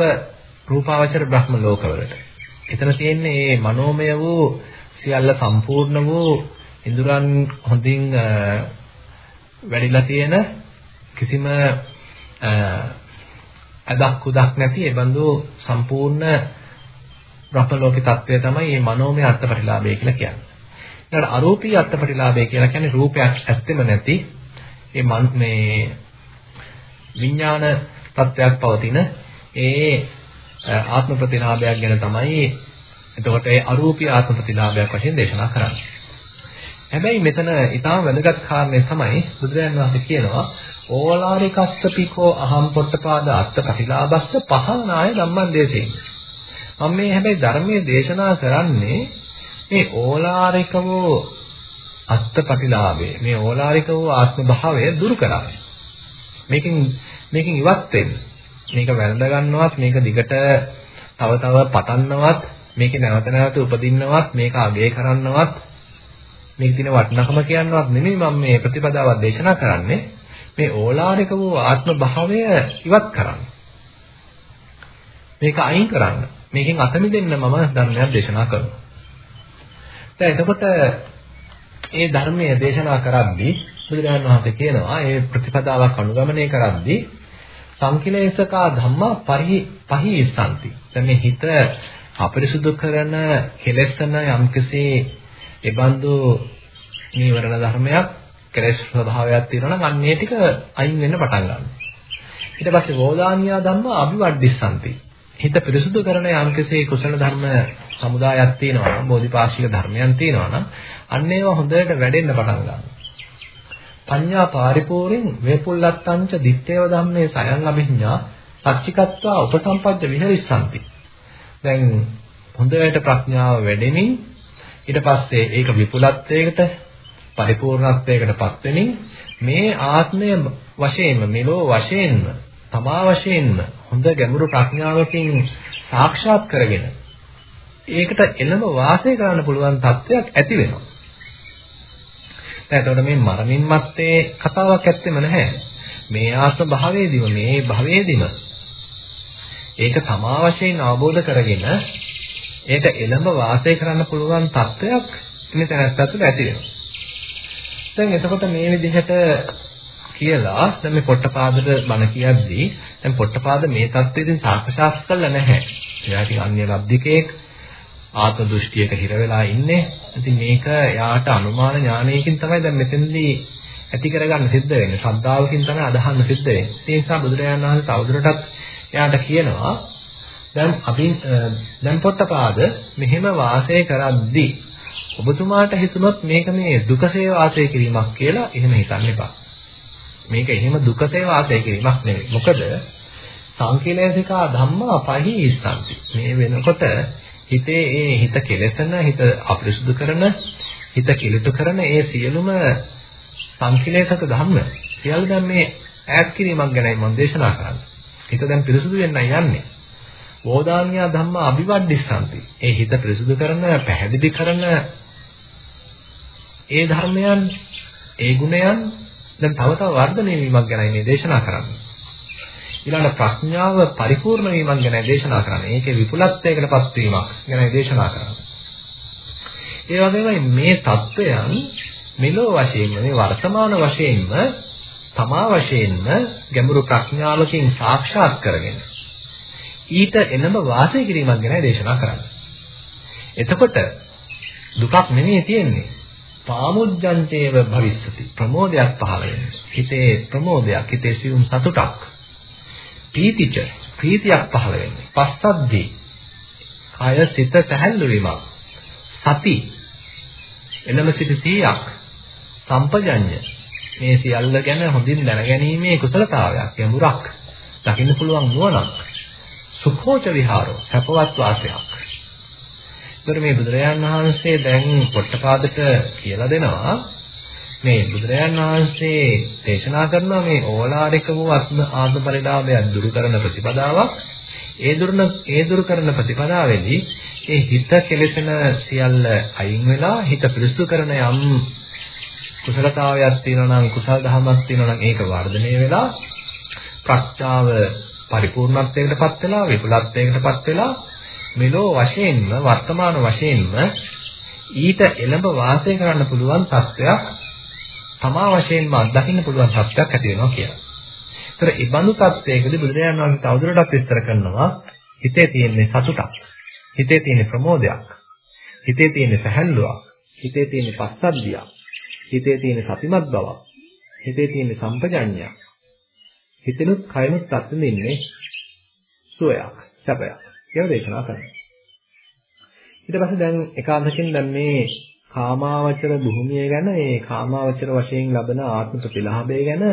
A: රූපාවචර බ්‍රහ්ම ලෝකවලට. එතන තියෙන්නේ මේ මනෝමය වූ සියල්ල සම්පූර්ණ වූ ඉඳුරන් හොඳින් වැඩිලා තියෙන කිසිම අදක් උදක් නැති ඒ බඳු සම්පූර්ණ බ්‍රහ්ම ලෝකේ தත්වය තමයි මේ මනෝමය අත්පටිලාභය කියලා කියන්නේ. ඊට අරූපී අත්පටිලාභය කියලා කියන්නේ රූපයක් ඇත්තෙම නැති මේ මේ විඥාන තත්වයක් පවතින ඒ ආත්ම ප්‍රතිලාභයක් ගැන තමයි එතකොට ඒ අරූපී ආත්ම ප්‍රතිලාභයක් වශයෙන් දේශනා කරන්නේ. හැබැයි මෙතන ඊටාම වැදගත් කාරණේ තමයි බුදුරජාණන් වහන්සේ කියනවා ඕලාරිකස්ස පිකෝ අහම් පොට්ටපාද අත්ත ප්‍රතිලාභස්ස පහනාය ධම්මං දේශේ. මම මේ හැබැයි ධර්මයේ දේශනා කරන්නේ මේ ඕලාරික වූ අත්පටිලාභය මේ ඕලාරික වූ ආත්ම භාවය දුරු කරන්නේ. මේකෙන් මේකෙන් ඉවත් වෙන්න. මේක වැළඳ ගන්නවත් මේක දිගට තව තව පතන්නවත් මේක නැවත නැවත උපදින්නවත් මේක අගය කරන්නවත් මේක දින වටිනකම කියනවත් නෙමෙයි මම මේ ප්‍රතිපදාවක් දේශනා කරන්නේ මේ ඕලාරික වූ ආත්ම භාවය ඉවත් කරන්න. මේක අයින් කරන්න. මේකෙන් අත මිදෙන්න මම ධර්මයක් දේශනා කරනවා. දැන් එතකොට මේ ධර්මයේ දේශනා කරද්දී බුදුරජාණන් වහන්සේ කියනවා මේ ප්‍රතිපදාවක් අනුගමනය කරද්දී සංකිලේශකා ධම්මා පරිහි පහිස්සanti. දැන් මේ හිත අපරිසුදු කරන කෙලෙසන යම්කිසි ඒබඳු නීවරණ ධර්මයක් කෙලෙස් ස්වභාවයක් තියෙනවා නම් අන්න ඒ ටික අයින් වෙන්න පටන් ගන්නවා. ඊට පස්සේ වෝදානියා ධම්මා අභිවර්ධිස්සanti. හිත පිරිසුදු කරන යම්කිසි කුසල ධර්ම සමුදායක් තියෙනවා නම් බෝධිපාශික ධර්මයන් තියෙනවා නම් අන්න ඒවා හොඳට වැඩෙන්න පටන් ගන්නවා. පඤ්ඤා පාරිපූර්ණං වේපුල්ලත්තංච දිත්තේව ධම්මේ සයන් අභිඥා සච්චිකත්වා උපසම්පද්ද විහෙරිස්සanti. දැන් හොඳට ප්‍රඥාව වැඩෙමින් ඊට පස්සේ ඒක විපුලත්වයකට පරිපූර්ණත්වයකටපත් වෙමින් මේ ආත්මය වශයෙන්ම මෙලෝ වශයෙන්ම තමා වශයෙන්ම හොඳ ගැඹුරු ප්‍රඥාවකින් සාක්ෂාත් කරගෙන ඒකට එළඹ වාසය කරන්න පුළුවන් තත්ත්වයක් ඇති වෙනවා. දැන් එතකොට මේ මරණින් මත්තේ කතාවක් ඇත්තෙම නැහැ. මේ ආත්ම භාවයේදීම මේ භවයේදීම ඒක තමා වශයෙන් අවබෝධ කරගෙන ඒකට එළඹ වාසය කරන්න පුළුවන් තත්ත්වයක් මේ තැනත්තා තුළ ඇති වෙනවා. දැන් එතකොට මේ විදිහට කියලා දැන් මේ පොට්ටපාදට බණ කියද්දී දැන් පොට්ටපාද මේ தත්ත්වෙදී සාක්ෂාත් කළා නැහැ. එයා ටික අන්‍ය ලබ්ධිකේක් ආත්ම දෘෂ්ටියක හිර වෙලා ඉන්නේ. ඉතින් මේක යාට අනුමාන ඥානයකින් තමයි දැන් මෙතනදී ඇති කරගන්න සිද්ධ වෙන්නේ. ශ්‍රද්ධාවකින් තමයි අදහන්න සිද්ධ වෙන්නේ. ඒ නිසා බුදුරජාණන් වහන්සේ තවදුරටත් එයාට කියනවා දැන් අපි දැන් පොට්ටපාද මෙහෙම වාසය කරද්දී ඔබතුමාට හිතුනොත් මේක මේ දුකසේ වාසය කිරීමක් කියලා එහෙම හිතන්න එපා. මේක එහෙම දුකසේ වාසය කිරීමක් නෙවෙයි. මොකද සංකේලේශිකා ධම්මා පහි ඉස්සන්ති. මේ වෙනකොට හිතේ ඒ හිත කෙලසන, හිත අපරිසුදු කරන, හිත කිලිටු කරන ඒ සියලුම සංකේලේශක ධම්ම සියල්ල දැන් මේ ඈත් කිරීමක් ගැනයි මම දේශනා කරන්නේ. හිත දැන් පිරිසුදු වෙන්නයි යන්නේ. වෝදානියා ධම්මා අභිවඩ්ඩිස්සanti. ඒ හිත පිරිසුදු කරන, පැහැදිලි කරන ඒ ධර්මයන්, ඒ ගුණයන් දැන් තව තව වර්ධනය වීමක් ගැනයි මේ දේශනා කරන්නේ. ඊළඟ ප්‍රඥාව පරිපූර්ණ වීමක් ගැනයි දේශනා කරන්නේ. ඒකේ විපුලත්වයකටපත් වීමක් ගැනයි දේශනා කරන්නේ. ඒ වගේම මේ தত্ত্বයන් මෙලෝ වශයෙන්ම මේ වර්තමාන වශයෙන්ම තමා වශයෙන්ම ගැඹුරු ප්‍රඥාවකින් සාක්ෂාත් කරගෙන ඊට එනම වාසය කිරීමක් ගැනයි දේශනා කරන්නේ. එතකොට දුකක් නෙමෙයි තියෙන්නේ. පාමුජ්ජන්තේව භවිස්සති. ප්‍රමෝදයක් පහළ වෙනවා. හිතේ ප්‍රමෝදයක්, හිතේ සියුම් සතුටක්. පීතිච ප්‍රීතියක් පහළ වෙන්නේ. පස්සද්ධි කය සිත සැහැල්ලු වීමක්. සති එළඹ සිට සීයක්. සම්පජඤ්ඤ මේ සියල්ල ගැන හොඳින් දැනගැනීමේ කුසලතාවයක් යමුරක් දකින්න පුළුවන් නුවණක් සුඛෝච විහාරෝ සපවත් වාසයක්. ඒතර මේ බුදුරජාන් වහන්සේ දැන් පොට්ටපාදට කියලා දෙනවා. මේ බුදුරජාන් වහන්සේ දේශනා කරනවා මේ ඕලාරික වූ ආත්ම ආත්ම පරිලාභය දුරු කරන ප්‍රතිපදාවක්. ඒ දුරන ඒ දුරු කරන ප්‍රතිපදාවේදී ඒ හිත කෙලෙසන සියල්ල අයින් වෙලා හිත පිරිසුදු කරන යම් කුසලතාවයක් තියෙනවා නම් කුසල දහමක් තියෙනවා නම් ඒක වර්ධනය වෙලා ප්‍රඥාව පරිපූර්ණත්වයකටපත් වෙලා විපුලත්වයකටපත් වෙලා මෙලෝ වශයෙන්ම වර්තමාන වශයෙන්ම ඊට එළඹ වාසය කරන්න පුළුවන් තත්වයක් තමා වශයෙන්ම අත්දකින්න පුළුවන් තත්වයක් ඇති වෙනවා කියලා. ඒතර ඒ බඳු තත්වයකදී බුදුරජාණන් වහන්සේ තවදුරටත් විස්තර කරනවා හිතේ තියෙන සතුටක්, හිතේ තියෙන ප්‍රමෝදයක්, හිතේ තියෙන සැහැල්ලුවක්, හිතේ තියෙන පස්සද්ධියක්, හිතේ තියෙන සතිමත් බවක්, හිතේ තියෙන සම්පජඤ්ඤයක්, හිතෙනුත් කයනුත් අත්දින්නේ සුවයක්, සැපයක් කියලා දේශනා කරනවා. ඊට පස්සේ දැන් එකාන්තකින් දැන් මේ කාමාවචර භූමිය ගැන ඒ කාමාවචර වශයෙන් ලබන ආත්ම ප්‍රතිලාභය ගැන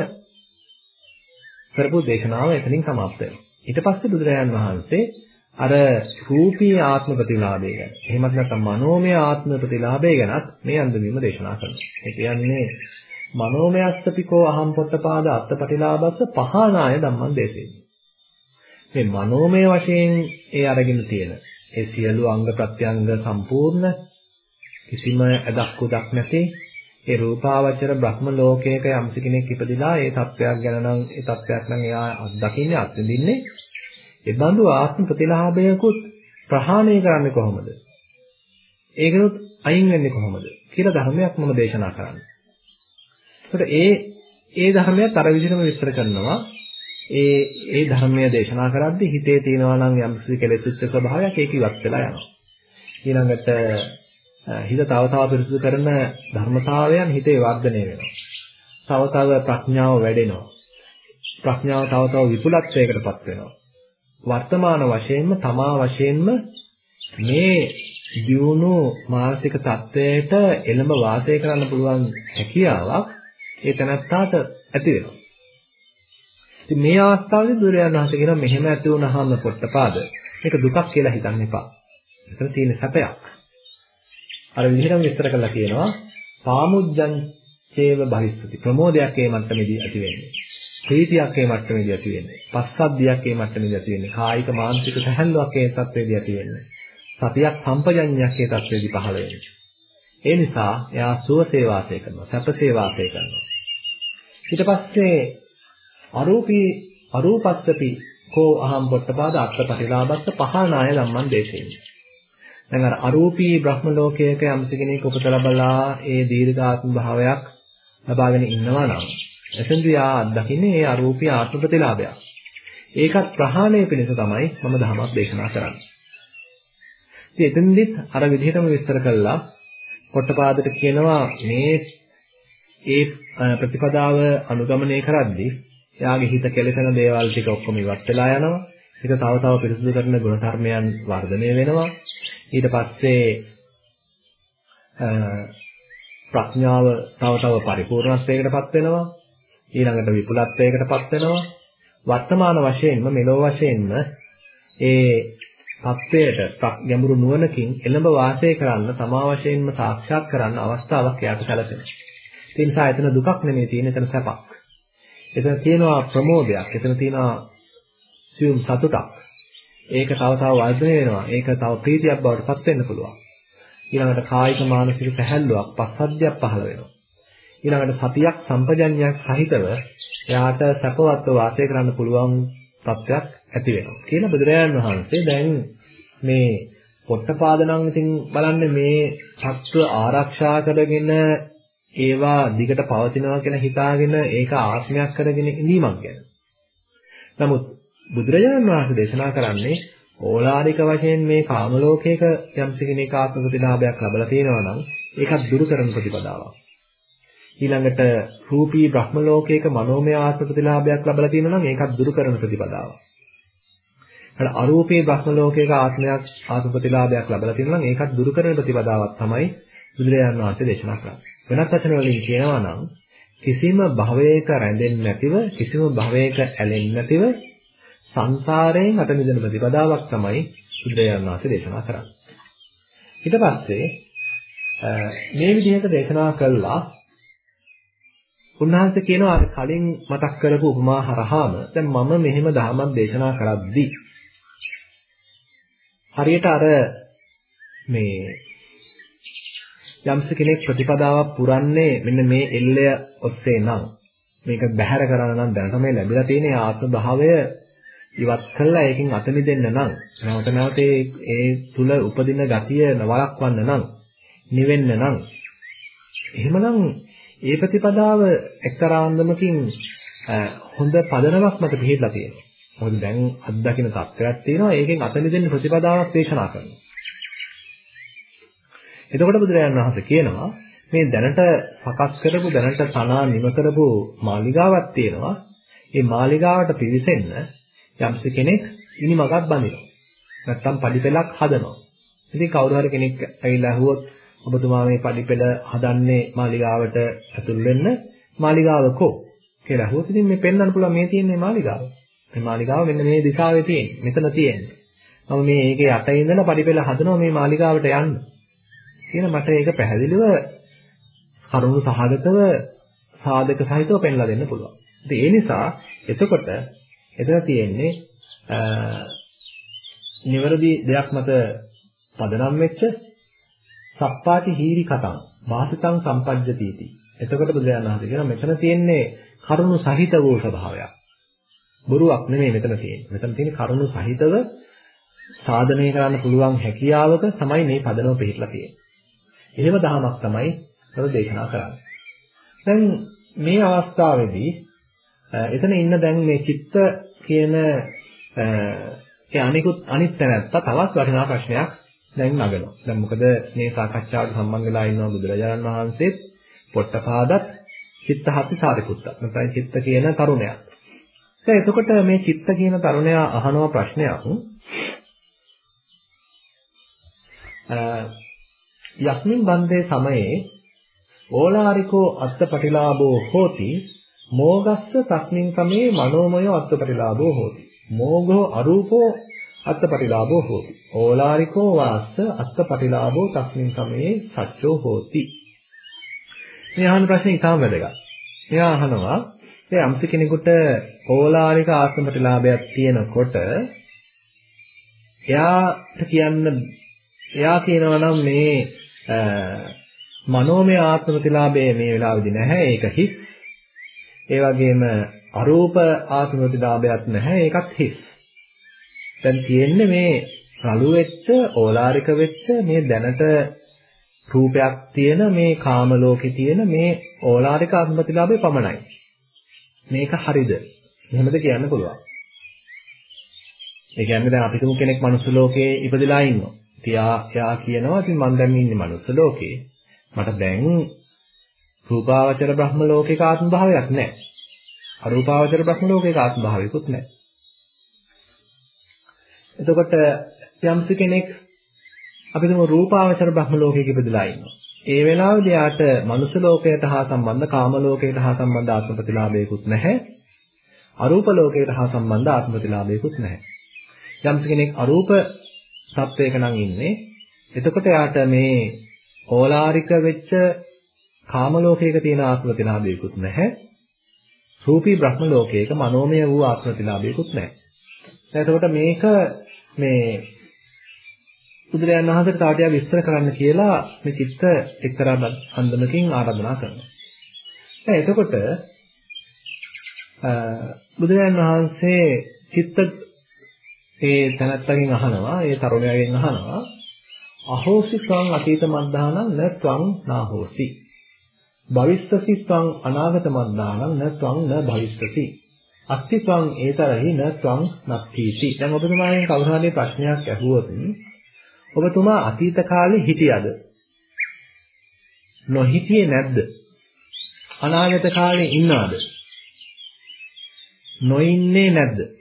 A: කරපු දේශනාව එතනින් સમાප්ත වෙනවා. ඊට පස්සේ බුදුරජාන් වහන්සේ අර රූපී ආත්ම ප්‍රතිලාභය ගැන එහෙමත් නැත්නම් මනෝමය ආත්ම ප්‍රතිලාභය ගැනත් මේ අන්දමීම දේශනා කරනවා. ඒ කියන්නේ මනෝමයස්සපිකෝ අහම් පොට්ටපාද අත්පටිලාභස්ස පහනාය ධම්මං දේශේති. මේ මනෝමය වශයෙන් ඒ අරගෙන තියෙන ඒ සියලු අංග ප්‍රත්‍යංග සම්පූර්ණ කිසිම ඇදක් කුදක් නැති ඒ රූපාවචර බ්‍රහ්ම ලෝකයක යම්ස කෙනෙක් ඉපදිලා ඒ තත්වයක් ගැන නම් ඒ තත්වයක් නම් එයා අත්දකින්නේ අත්විඳින්නේ ඒ බඳු ආත්ම ප්‍රතිලාභයකුත් ප්‍රහාණය කරන්නේ කොහොමද? ඒකනොත් අයින් වෙන්නේ කොහොමද? කියලා ධර්මයක් මම දේශනා කරන්නේ. ඒකට ඒ ඒ ධර්මයත් අර විදිහටම විස්තර කරනවා. ඒ ඒ ධර්මය දේශනා කරද්දී හිතේ තියෙනවා නම් යම්කිසි කෙලෙසුච්ච ස්වභාවයක් ඒක ඉවත් වෙලා යනවා. ඊළඟට හිත තව තව පිරිසුදු කරන ධර්මතාවයන් හිතේ වර්ධනය වෙනවා. තව තව ප්‍රඥාව වැඩෙනවා. ප්‍රඥාව තව තව විපුලත්වයකටපත් වෙනවා. වර්තමාන වශයෙන්ම තමා වශයෙන්ම මේ දියුණු මානසික තත්වයට එළඹ වාසය කරන්න පුළුවන් හැකියාවක් ඒ තනත්තාට ඇති වෙනවා. ඉතින් මේ අවස්ථාවේදී බුදුරජාණන් වහන්සේ කියනවා මෙහෙම ඇති වුණාම පොට්ටපාද මේක දුකක් කියලා හිතන්න එපා. එතන තියෙන සැපයක්. අර විදිහටම විස්තර කරලා කියනවා පාමුජ්ජං චේව භවිස්සති ප්‍රමෝදයක් ඒ මට්ටමේදී ඇති වෙන්නේ. ප්‍රීතියක් ඒ මට්ටමේදී ඇති වෙන්නේ. පස්සද්ධියක් ඒ මට්ටමේදී ඇති වෙන්නේ. කායික මානසික සැහැල්ලුවක් ඒ තත්ත්වයේදී ඇති වෙන්නේ. සතියක් සම්පජඤ්ඤයක් ඒ තත්ත්වයේදී පහළ වෙන්නේ. ඒ නිසා එයා සුවසේ වාසය කරනවා, සැපසේ වාසය කරනවා. ඊට පස්සේ අරූපී අරූපස්සති කෝ අහම් පොට්ටපාද අත්පටිලාභස්ස පහනාය ධම්මං දේශේමි. දැන් අර අරූපී බ්‍රහ්ම ලෝකයක යම්ස කෙනෙක් උපත ලබලා ඒ දීර්ඝාත්ම භාවයක් ලබාගෙන ඉන්නවා නම් එතෙන්දී ආ අත්දකින්නේ ඒ අරූපී ආත්ම ප්‍රතිලාභයක්. ඒකත් ප්‍රහාණය පිණිස තමයි මම ධර්මයක් දේශනා කරන්නේ. ඉතින් එතෙන්දිත් අර විදිහටම විස්තර කළා පොට්ටපාදට කියනවා මේ ඒ ප්‍රතිපදාව අනුගමනය කරද්දී එයාගේ හිත කෙලසන දේවල් ටික ඔක්කොම ඉවත් වෙලා යනවා. හිත තව තව පිරිසිදු කරන ගුණ ධර්මයන් වර්ධනය වෙනවා. ඊට පස්සේ ප්‍රඥාව තව තව පරිපූර්ණත්වයකටපත් වෙනවා. ඊළඟට විපුලත්වයකටපත් වෙනවා. වර්තමාන වශයෙන්ම මෙලෝ වශයෙන්ම ඒ තත්වයට ගැඹුරු නුවණකින් එළඹ වාසය කරන්න තමා වශයෙන්ම සාක්ෂාත් කරන්න අවස්ථාවක් එයාට සැලසෙනවා. ඒ නිසා එතන දුකක් නෙමෙයි තියෙන එතන සැපක්. එතන තියෙනවා ප්‍රමෝදයක්. එතන තියෙනවා සියුම් සතුටක්. ඒක තව තව වර්ධනය වෙනවා. ඒක තව ප්‍රීතියක් බවට පත් වෙන්න පුළුවන්. ඊළඟට කායික මානසික සැහැල්ලුවක්, පස්සද්ධියක් පහළ වෙනවා. ඊළඟට සතියක් සම්පජඤ්ඤයක් සහිතව එයාට සැපවත්ව වාසය කරන්න පුළුවන් තත්ත්වයක් ඇති වෙනවා. කියලා බුදුරජාණන් වහන්සේ දැන් මේ පොට්ටපාද නම් ඉතින් බලන්නේ මේ සත්ව ආරක්ෂා කරගෙන ඒවා දිගට පවතිනවා කියලා හිතාගෙන ඒක ආත්මයක් කරගෙන ඉඳීමක් ගැන. නමුත් බුදුරජාණන් වහන්සේ දේශනා කරන්නේ ඕලාරික වශයෙන් මේ කාම ලෝකයක යම් කෙනෙක් ආත්ම ප්‍රතිලාභයක් ලබලා තියෙනවා නම් ඒකත් දුරු කරන ප්‍රතිපදාවක්. ඊළඟට රූපී බ්‍රහ්ම ලෝකයක මනෝමය ආත්ම ප්‍රතිලාභයක් ලබලා තියෙනවා නම් ඒකත් දුරු කරන ප්‍රතිපදාවක්. අර අරූපී බ්‍රහ්ම ලෝකයක ආත්මයක් ආත්ම ප්‍රතිලාභයක් ලබලා තියෙනවා නම් ඒකත් දුරු කරන ප්‍රතිපදාවක් තමයි බුදුරජාණන් වහන්සේ දේශනා කරන්නේ. වෙනත් වචන වලින් කියනවා නම් කිසිම භවයක රැඳෙන්නේ නැතිව කිසිම භවයක ඇලෙන්නේ නැතිව සංසාරයෙන් අත මිදෙන ප්‍රතිපදාවක් තමයි බුදුරජාණන් වහන්සේ දේශනා කරන්නේ. ඊට පස්සේ මේ විදිහට දේශනා කළා උන්වහන්සේ කියනවා අර කලින් මතක් කරපු උපමා හරහාම දැන් මම මෙහෙම ධර්මයක් දේශනා කරද්දී හරියට අර මේ යම්ස කෙනෙක් ප්‍රතිපදාවක් පුරන්නේ මෙන්න මේ එල්ලය ඔස්සේ නම් මේක බැහැර කරන්න නම් දැනට මේ ලැබිලා තියෙන ආත්ම භාවය ඉවත් කළා ඒකෙන් අත මිදෙන්න නම් නැවත නැවත ඒ තුල උපදින ගතිය නවලක්වන්න නම් නිවෙන්න නම් එහෙමනම් ඒ ප්‍රතිපදාව එක්තරා අන්දමකින් හොඳ පදනමක් මත පිළිහිලා තියෙනවා. මොකද දැන් අත්දකින්න තත්ත්වයක් තියෙනවා ඒකෙන් අත මිදෙන්න ප්‍රතිපදාවක් දේශනා කරනවා. එතකොට බුදුරජාණන් වහන්සේ කියනවා මේ දැනට සකස් කරපු දැනට තනා නිම කරපු මාලිගාවක් තියෙනවා. ඒ මාලිගාවට පිවිසෙන්න යම්ස කෙනෙක් ඉනිමගක් බඳිනවා. නැත්තම් පඩිපෙලක් හදනවා. ඉතින් කවුරු හරි කෙනෙක් ඇවිල්ලා අහුවොත් ඔබතුමා මේ පඩිපෙළ හදන්නේ මාලිගාවට ඇතුල් වෙන්න මාලිගාව කෝ කියලා අහුවොත් ඉතින් මේ පෙන්වන්න පුළුවන් මේ තියෙන්නේ මාලිගාව. මේ මාලිගාව මෙන්න මේ දිශාවේ තියෙන්නේ. මෙතන තියෙන්නේ. මම මේ ඒකේ යට ඉඳලා පඩිපෙළ හදනවා මේ මාලිගාවට යන්න. කියන මට ඒක පැහැදිලිව කරුණු සහගතව සාධක සහිතව පෙන්ලා දෙන්න පුළුවන්. ඉතින් ඒ නිසා එතකොට එතන තියෙන්නේ නිවැරදි දෙයක් මත පදනම් වෙච්ච සප්පාටි හීරි කතං වාසිතං සම්පජ්ජතිති. එතකොට බුදුරජාණන් වහන්සේ කියනවා මෙතන තියෙන්නේ කරුණු සහිත වූ ස්වභාවයක්. බොරුවක් නෙමෙයි මෙතන තියෙන්නේ. මෙතන තියෙන්නේ කරුණු සහිතව සාධනය කරන්න පුළුවන් හැකියාවක තමයි මේ පදනම පිළිట్లా තියෙන්නේ. එහෙම දහමක් තමයි අර දේශනා කරන්නේ. දැන් මේ අවස්ථාවේදී එතන ඉන්න දැන් මේ චිත්ත කියන ඒ අනිකුත් අනිත් තැනත්තා තවත් වටිනා ප්‍රශ්නයක් දැන් නගනවා. දැන් මොකද මේ සාකච්ඡාවට සම්බන්ධ වෙලා ඉන්නවා බුදුරජාණන් වහන්සේත් පොට්ටපාදත් චිත්තහත්ති සාරිපුත්තත්. නැත්නම් චිත්ත කියන තරුණයා. දැන් එතකොට මේ චිත්ත කියන තරුණයා අහනවා ප්‍රශ්නයක්. යස්මින් බන්දේ සමයේ ඕලාරිකෝ අත්පටිලාභෝ හෝති මෝගස්ස තස්මින් සමේ මනෝමය අත්පටිලාභෝ හෝති. මෝගෝ අරූපෝ අත්පටිලාභෝ හෝති. ඕලාරිකෝ වාස්ස අත්පටිලාභෝ තස්මින් සමේ සච්චෝ හෝති. මේ අහන ප්‍රශ්නේ ඉතාම වැදගත්. එයා අහනවා ඒ අම්ස කෙනෙකුට ඕලාරික ආත්මපටිලාභයක් තියෙනකොට එයාට කියන්න එයා කියනවා නම් මේ මනෝමය ආත්ම ප්‍රතිලාභය මේ වෙලාවේදී නැහැ ඒක හිස්. ඒ වගේම අරූප ආත්ම ප්‍රතිලාභයක් නැහැ ඒකත් හිස්. දැන් තියෙන්නේ මේ රළු වෙච්ච ඕලාරික වෙච්ච මේ දැනට රූපයක් තියෙන මේ කාම ලෝකේ තියෙන මේ ඕලාරික ආත්ම ප්‍රතිලාභය පමණයි. මේක හරිද? එහෙමද කියන්න පුළුවන්. ඒ කියන්නේ දැන් අපි තුමු කෙනෙක් මනුස්ස ලෝකේ ඉපදලා ඉන්නවා. තියා යා කියනවා ඉතින් මම දැන් ඉන්නේ මනුස්ස ලෝකේ. මට දැන් රූපාවචර බ්‍රහ්ම ලෝකේක ආත්ම භාවයක් නැහැ. අරූපාවචර බ්‍රහ්ම ලෝකේක ආත්ම භාවයකුත් නැහැ. එතකොට යම්ස කෙනෙක් අපි තුමු රූපාවචර බ්‍රහ්ම ලෝකයක ඉපදලා ඉන්නවා. ඒ වෙලාවේදී යාට මනුස්ස ලෝකයට හා සම්බන්ධ කාම ලෝකයට හා සම්බන්ධ ආත්ම ප්‍රතිලාභයකුත් නැහැ. අරූප ලෝකයට හා සම්බන්ධ ආත්ම ප්‍රතිලාභයකුත් නැහැ. යම්ස කෙනෙක් අරූප සත්වයක නම් ඉන්නේ. එතකොට යාට මේ ඕලාරික වෙච්ච කාම ලෝකයක තියෙන ආත්ම ප්‍රතිලාභයකුත් නැහැ. රූපී බ්‍රහ්ම ලෝකයක මනෝමය වූ ආත්ම ප්‍රතිලාභයකුත් නැහැ. එතකොට මේක මේ බුදුරජාණන් වහන්සේට තව ටිකක් විස්තර කරන්න කියලා මේ චිත්ත එක්තරා අන්දමකින් ආරාධනා කරනවා. දැන් එතකොට බුදුරජාණන් වහන්සේ චිත්ත ඒ තනත්තගෙන් අහනවා, ඒ තරුණයාගෙන් අහනවා, අහෝසි ත්වං අතීත මද්දානං න ත්වං නාහෝසි. භවිස්සති ත්වං අනාගත මද්දානං න ත්වං න භවිස්සති. අස්ති ත්වං ඒතරහි න ත්වං නත්ථීති. දැන් ඔබතුමාගෙන් කවුරු හරි ප්‍රශ්නයක් ඇහුවොත් ඔබතුමා අතීත කාලේ හිටියද? නොහිටියේ නැද්ද? අනාගත කාලේ ඉන්නවද? නොඉන්නේ නැද්ද?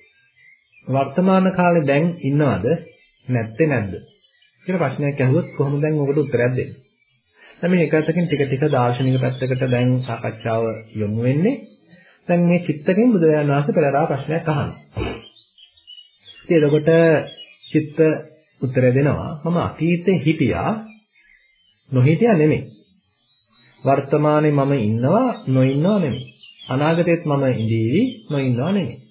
A: වර්තමාන කාලේ දැන් ඉන්නවද? නැත්තේ නැද්ද? කියලා ප්‍රශ්නයක් ඇහුවොත් කොහොමද දැන් ඔකට උත්තරයක් දෙන්නේ? දැන් මේ එකතකින් ටික ටික දාර්ශනික පැත්තකට දැන් සාකච්ඡාව යොමු වෙන්නේ. දැන් මේ චිත්තකෙන් බුදුරජාණන් වහන්සේ පෙරලා ප්‍රශ්නයක් අහනවා. ඉතින් එතකොට චිත්ත උත්තර දෙනවා මම අතීතේ හිටියා නොහිටියා නෙමෙයි. වර්තමානයේ මම ඉන්නවා නොඉන්නවා නෙමෙයි. අනාගතේත් මම ඉඳීවි නොඉන්නවා නෙමෙයි.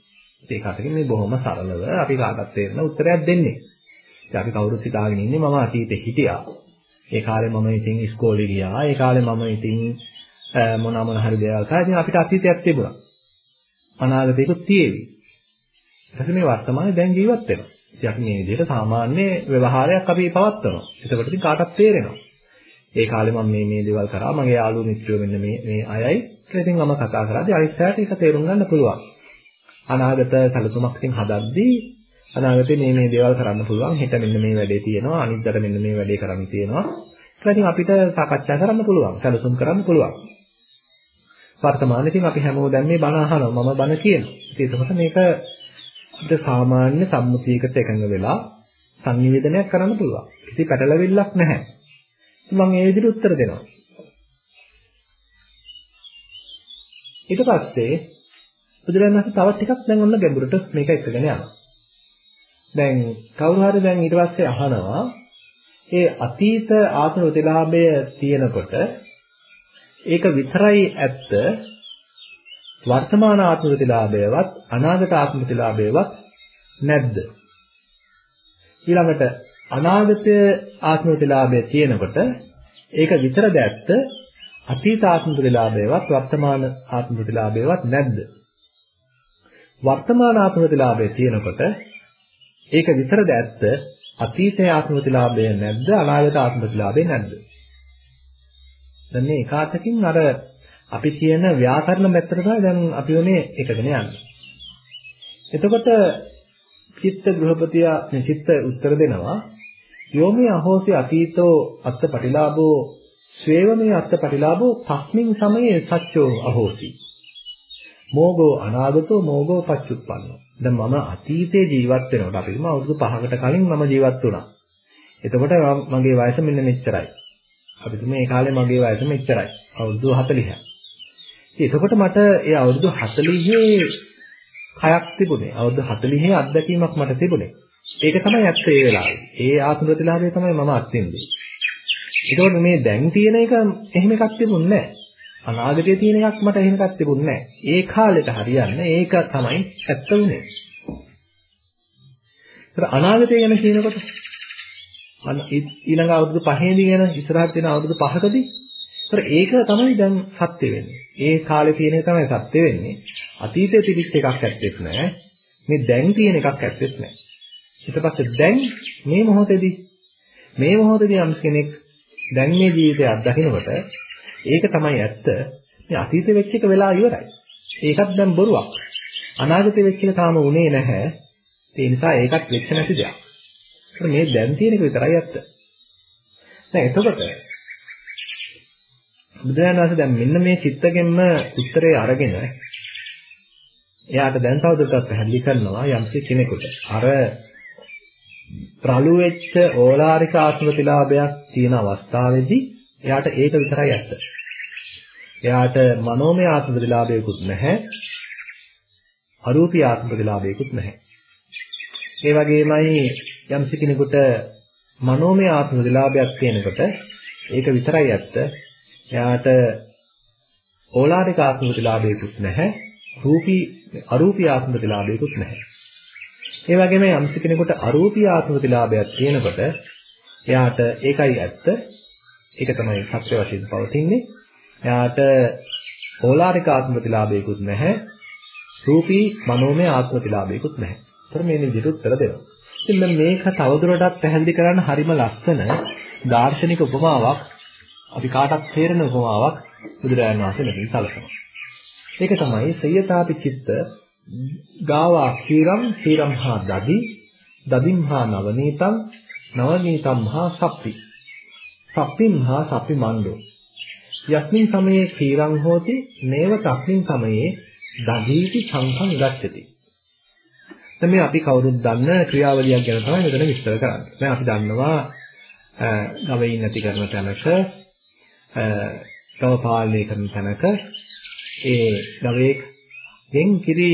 A: ඒක අතකින් මේ බොහොම සරලව අපි කාටත් තේරෙන උත්තරයක් දෙන්නේ. ඉතින් අපි කවුරුත් හිතාගෙන ඉන්නේ මම අතීතේ හිටියා. ඒ කාලේ මම ඉතින් ඉස්කෝලේ ගියා. ඒ කාලේ මම ඉතින් මොන මොන හරි දේවල් කරා. ඉතින් අපිට අතීතයක් තිබුණා. අනාගතේකුත් තියෙවි. ඊට මේ වර්තමානයේ දැන් ජීවත් වෙනවා. ඉතින් අපි මේ විදිහට සාමාන්‍ය ව්‍යවහාරයක් අපි පවත්වනවා. එතකොට ඉතින් කාටත් තේරෙනවා. ඒ කාලේ මම මේ මේ දේවල් කරා. මගේ යාළුවෝ මිත්‍රයෝ මෙන්න මේ මේ අයයි. ඒක ඉතින් මම කතා කරාදී අනිත් පැයට ඒක තේරුම් ගන්න පුළුවන්. අනාගත සැලසුමක් ඉතින් හදද්දී අනාගතේ මේ මේ දේවල් කරන්න පුළුවන්. හෙට මෙන්න මේ වැඩේ තියෙනවා. අනිද්දාට මෙන්න මේ වැඩේ කරන්න තියෙනවා. ඒක ඉතින් අපිට සාකච්ඡා කරන්න පුළුවන්. සැලසුම් කරන්න පුළුවන්. වර්තමානයේ ඉතින් අපි හැමෝම දැන් මේ බණ අහනවා. මම බණ කියනවා. ඉතින් ඒකකොට මේක අපිට සාමාන්‍ය සම්මුතියකට එකඟ වෙලා සංනිවේදනයක් කරන්න පුළුවන්. ඉතින් පැටලෙවිල්ලක් නැහැ. මම ඒ විදිහට උත්තර දෙනවා. ඊට පස්සේ බුදුරජාණන් වහන්සේ තවත් ටිකක් දැන් ඔන්න ගැඹුරට මේක එකගෙන යනවා. දැන් කවුරු හරි දැන් ඊට පස්සේ අහනවා ඒ අතීත ආත්ම ප්‍රතිලාභය තියෙනකොට ඒක විතරයි ඇත්ත? වර්තමාන ආත්ම ප්‍රතිලාභයවත් අනාගත ආත්ම ප්‍රතිලාභයවත් නැද්ද? ඊළඟට අනාගත ආත්ම ප්‍රතිලාභය තියෙනකොට ඒක විතරද ඇත්ත? අතීත ආත්ම ප්‍රතිලාභයවත් වර්තමාන ආත්ම ප්‍රතිලාභයවත් නැද්ද? වර්තමාන ආත්ම ප්‍රතිලාභය තියෙනකොට ඒක විතරද ඇත්ත අතීතයේ ආත්ම ප්‍රතිලාභය නැද්ද අනාගත ආත්ම ප්‍රතිලාභය නැද්ද? දැන් මේ එකාතකින් අර අපි කියන ව්‍යාකරණ පැත්තට තමයි දැන් අපි මේ එකගෙන යන්නේ. එතකොට චිත්ත ගෘහපතියා මේ චිත්ත උත්තර දෙනවා යෝමේ අහෝසි අතීතෝ අත්පටිලාභෝ ශ්වේවමේ අත්පටිලාභෝ තස්මින් සමයේ සත්‍යෝ අහෝසි. මෝගෝ අනාගතෝ මෝගෝ පච්චුප්පන්නෝ දැන් මම අතීතේ ජීවත් වෙනකොට අපිටම අවුරුදු 5කට කලින් මම ජීවත් වුණා. එතකොට මගේ වයස මෙන්න මෙච්චරයි. අපිට මේ කාලේ මගේ වයස මෙච්චරයි. අවුරුදු 40යි. එතකොට මට ඒ අවුරුදු 40 කයක් තිබුණේ. අවුරුදු 40 අත්දැකීමක් මට තිබුණේ. ඒක තමයි ඇත්ත ඒ වෙලාවේ. ඒ ආත්ම ප්‍රතිලාභය තමයි මම අත්විඳින්නේ. ඒකෝට මේ දැන් තියෙන එක එහෙම එකක් තිබුණේ නැහැ. අනාගතයේ තියෙන එකක් මට එහෙම එකක් තිබුණේ නැහැ. ඒ කාලෙට හරියන්නේ ඒක තමයි ඇත්ත උනේ. ඒතර අනාගතය ගැන කියනකොට ඊළඟ අවුරුදු 5ේදී ගැන ඉස්සරහට තියෙන අවුරුදු 5කදී ඒතර ඒක තමයි දැන් සත්‍ය වෙන්නේ. ඒ කාලේ තියෙන එක තමයි සත්‍ය වෙන්නේ. අතීතයේ තිබිච්ච එකක් ඇත්තෙත් නැහැ. මේ දැන් තියෙන එකක් ඇත්තෙත් නැහැ. ඊට පස්සේ දැන් මේ මොහොතේදී මේ මොහොතේදී යම් කෙනෙක් දැන් මේ ජීවිතය අත්දකිනකොට ඒක තමයි ඇත්ත. මේ අතීතේ වෙච්ච එක වෙලා ඉවරයි. ඒකත් දැන් බොරුවක්. අනාගතේ වෙච්ච එක තාම උනේ නැහැ. ඒ නිසා ඒකත් වෙච්ච නැති දෙයක්. මේ දැන් තියෙන එක විතරයි ඇත්ත. දැන් එතකොට බුදුරජාණන් වහන්සේ දැන් මෙන්න මේ චිත්තගෙන්ම උත්තරේ අරගෙන එයාට දැන් තවදුරටත් පැහැදිලි කරනවා යම්සි කෙනෙකුට අර ප්‍රලු වෙච්ච ඕලාරික ආත්ම ප්‍රතිලාභයක් තියෙන අවස්ථාවේදී එයාට ඒක විතරයි ඇත්ත. එයාට මනෝමය ආත්ම ප්‍රතිලාභයකුත් නැහැ. අරූපී ආත්ම ප්‍රතිලාභයකුත් නැහැ. ඒ වගේමයි යම්සි කෙනෙකුට මනෝමය ආත්ම ප්‍රතිලාභයක් තියෙනකොට ඒක විතරයි ඇත්ත. එයාට ඕලාරික ආත්ම ප්‍රතිලාභයකුත් නැහැ. රූපී අරූපී ආත්ම ප්‍රතිලාභයකුත් නැහැ. ඒ වගේම යම්සි කෙනෙකුට අරූපී ආත්ම ප්‍රතිලාභයක් තියෙනකොට එයාට ඒකයි ඇත්ත. ඒක තමයි සත්‍ය වශයෙන් පවතින්නේ. එයාට ඕලාරික ආත්ම ප්‍රතිලාභයකුත් නැහැ. රූපී මනෝමය ආත්ම ප්‍රතිලාභයකුත් නැහැ. ඒතර මේ විදිහට උත්තර දෙනවා. ඉතින් මේක තවදුරටත් පැහැදිලි කරන්න හරිම ලස්සන දාර්ශනික උපමාවක් අපි කාටත් තේරෙන උපමාවක් බුදුරජාණන් වහන්සේ මෙතන සැලකනවා. ඒක තමයි සයතාපි චිත්ත ගාවා ක්ෂීරම් ක්ෂීරම් හා දදි දදිම් හා නවනීතං නවනීතම් හා සප්පි සප්පිම් හා සප්පි මණ්ඩෝ යස්මින් සමයේ ක්ෂීරං හෝති නේව තස්මින් සමයේ දදීති සංඛං ගච්ඡති දැන් මේ අපි කවුරුත් දන්න ක්‍රියාවලියක් ගැන තමයි මෙතන විස්තර කරන්නේ. දැන් අපි දන්නවා ගවයින් නැති කරන තැනක ගව පාලනය කරන තැනක ඒ ගවයෙක්ගෙන් කිරි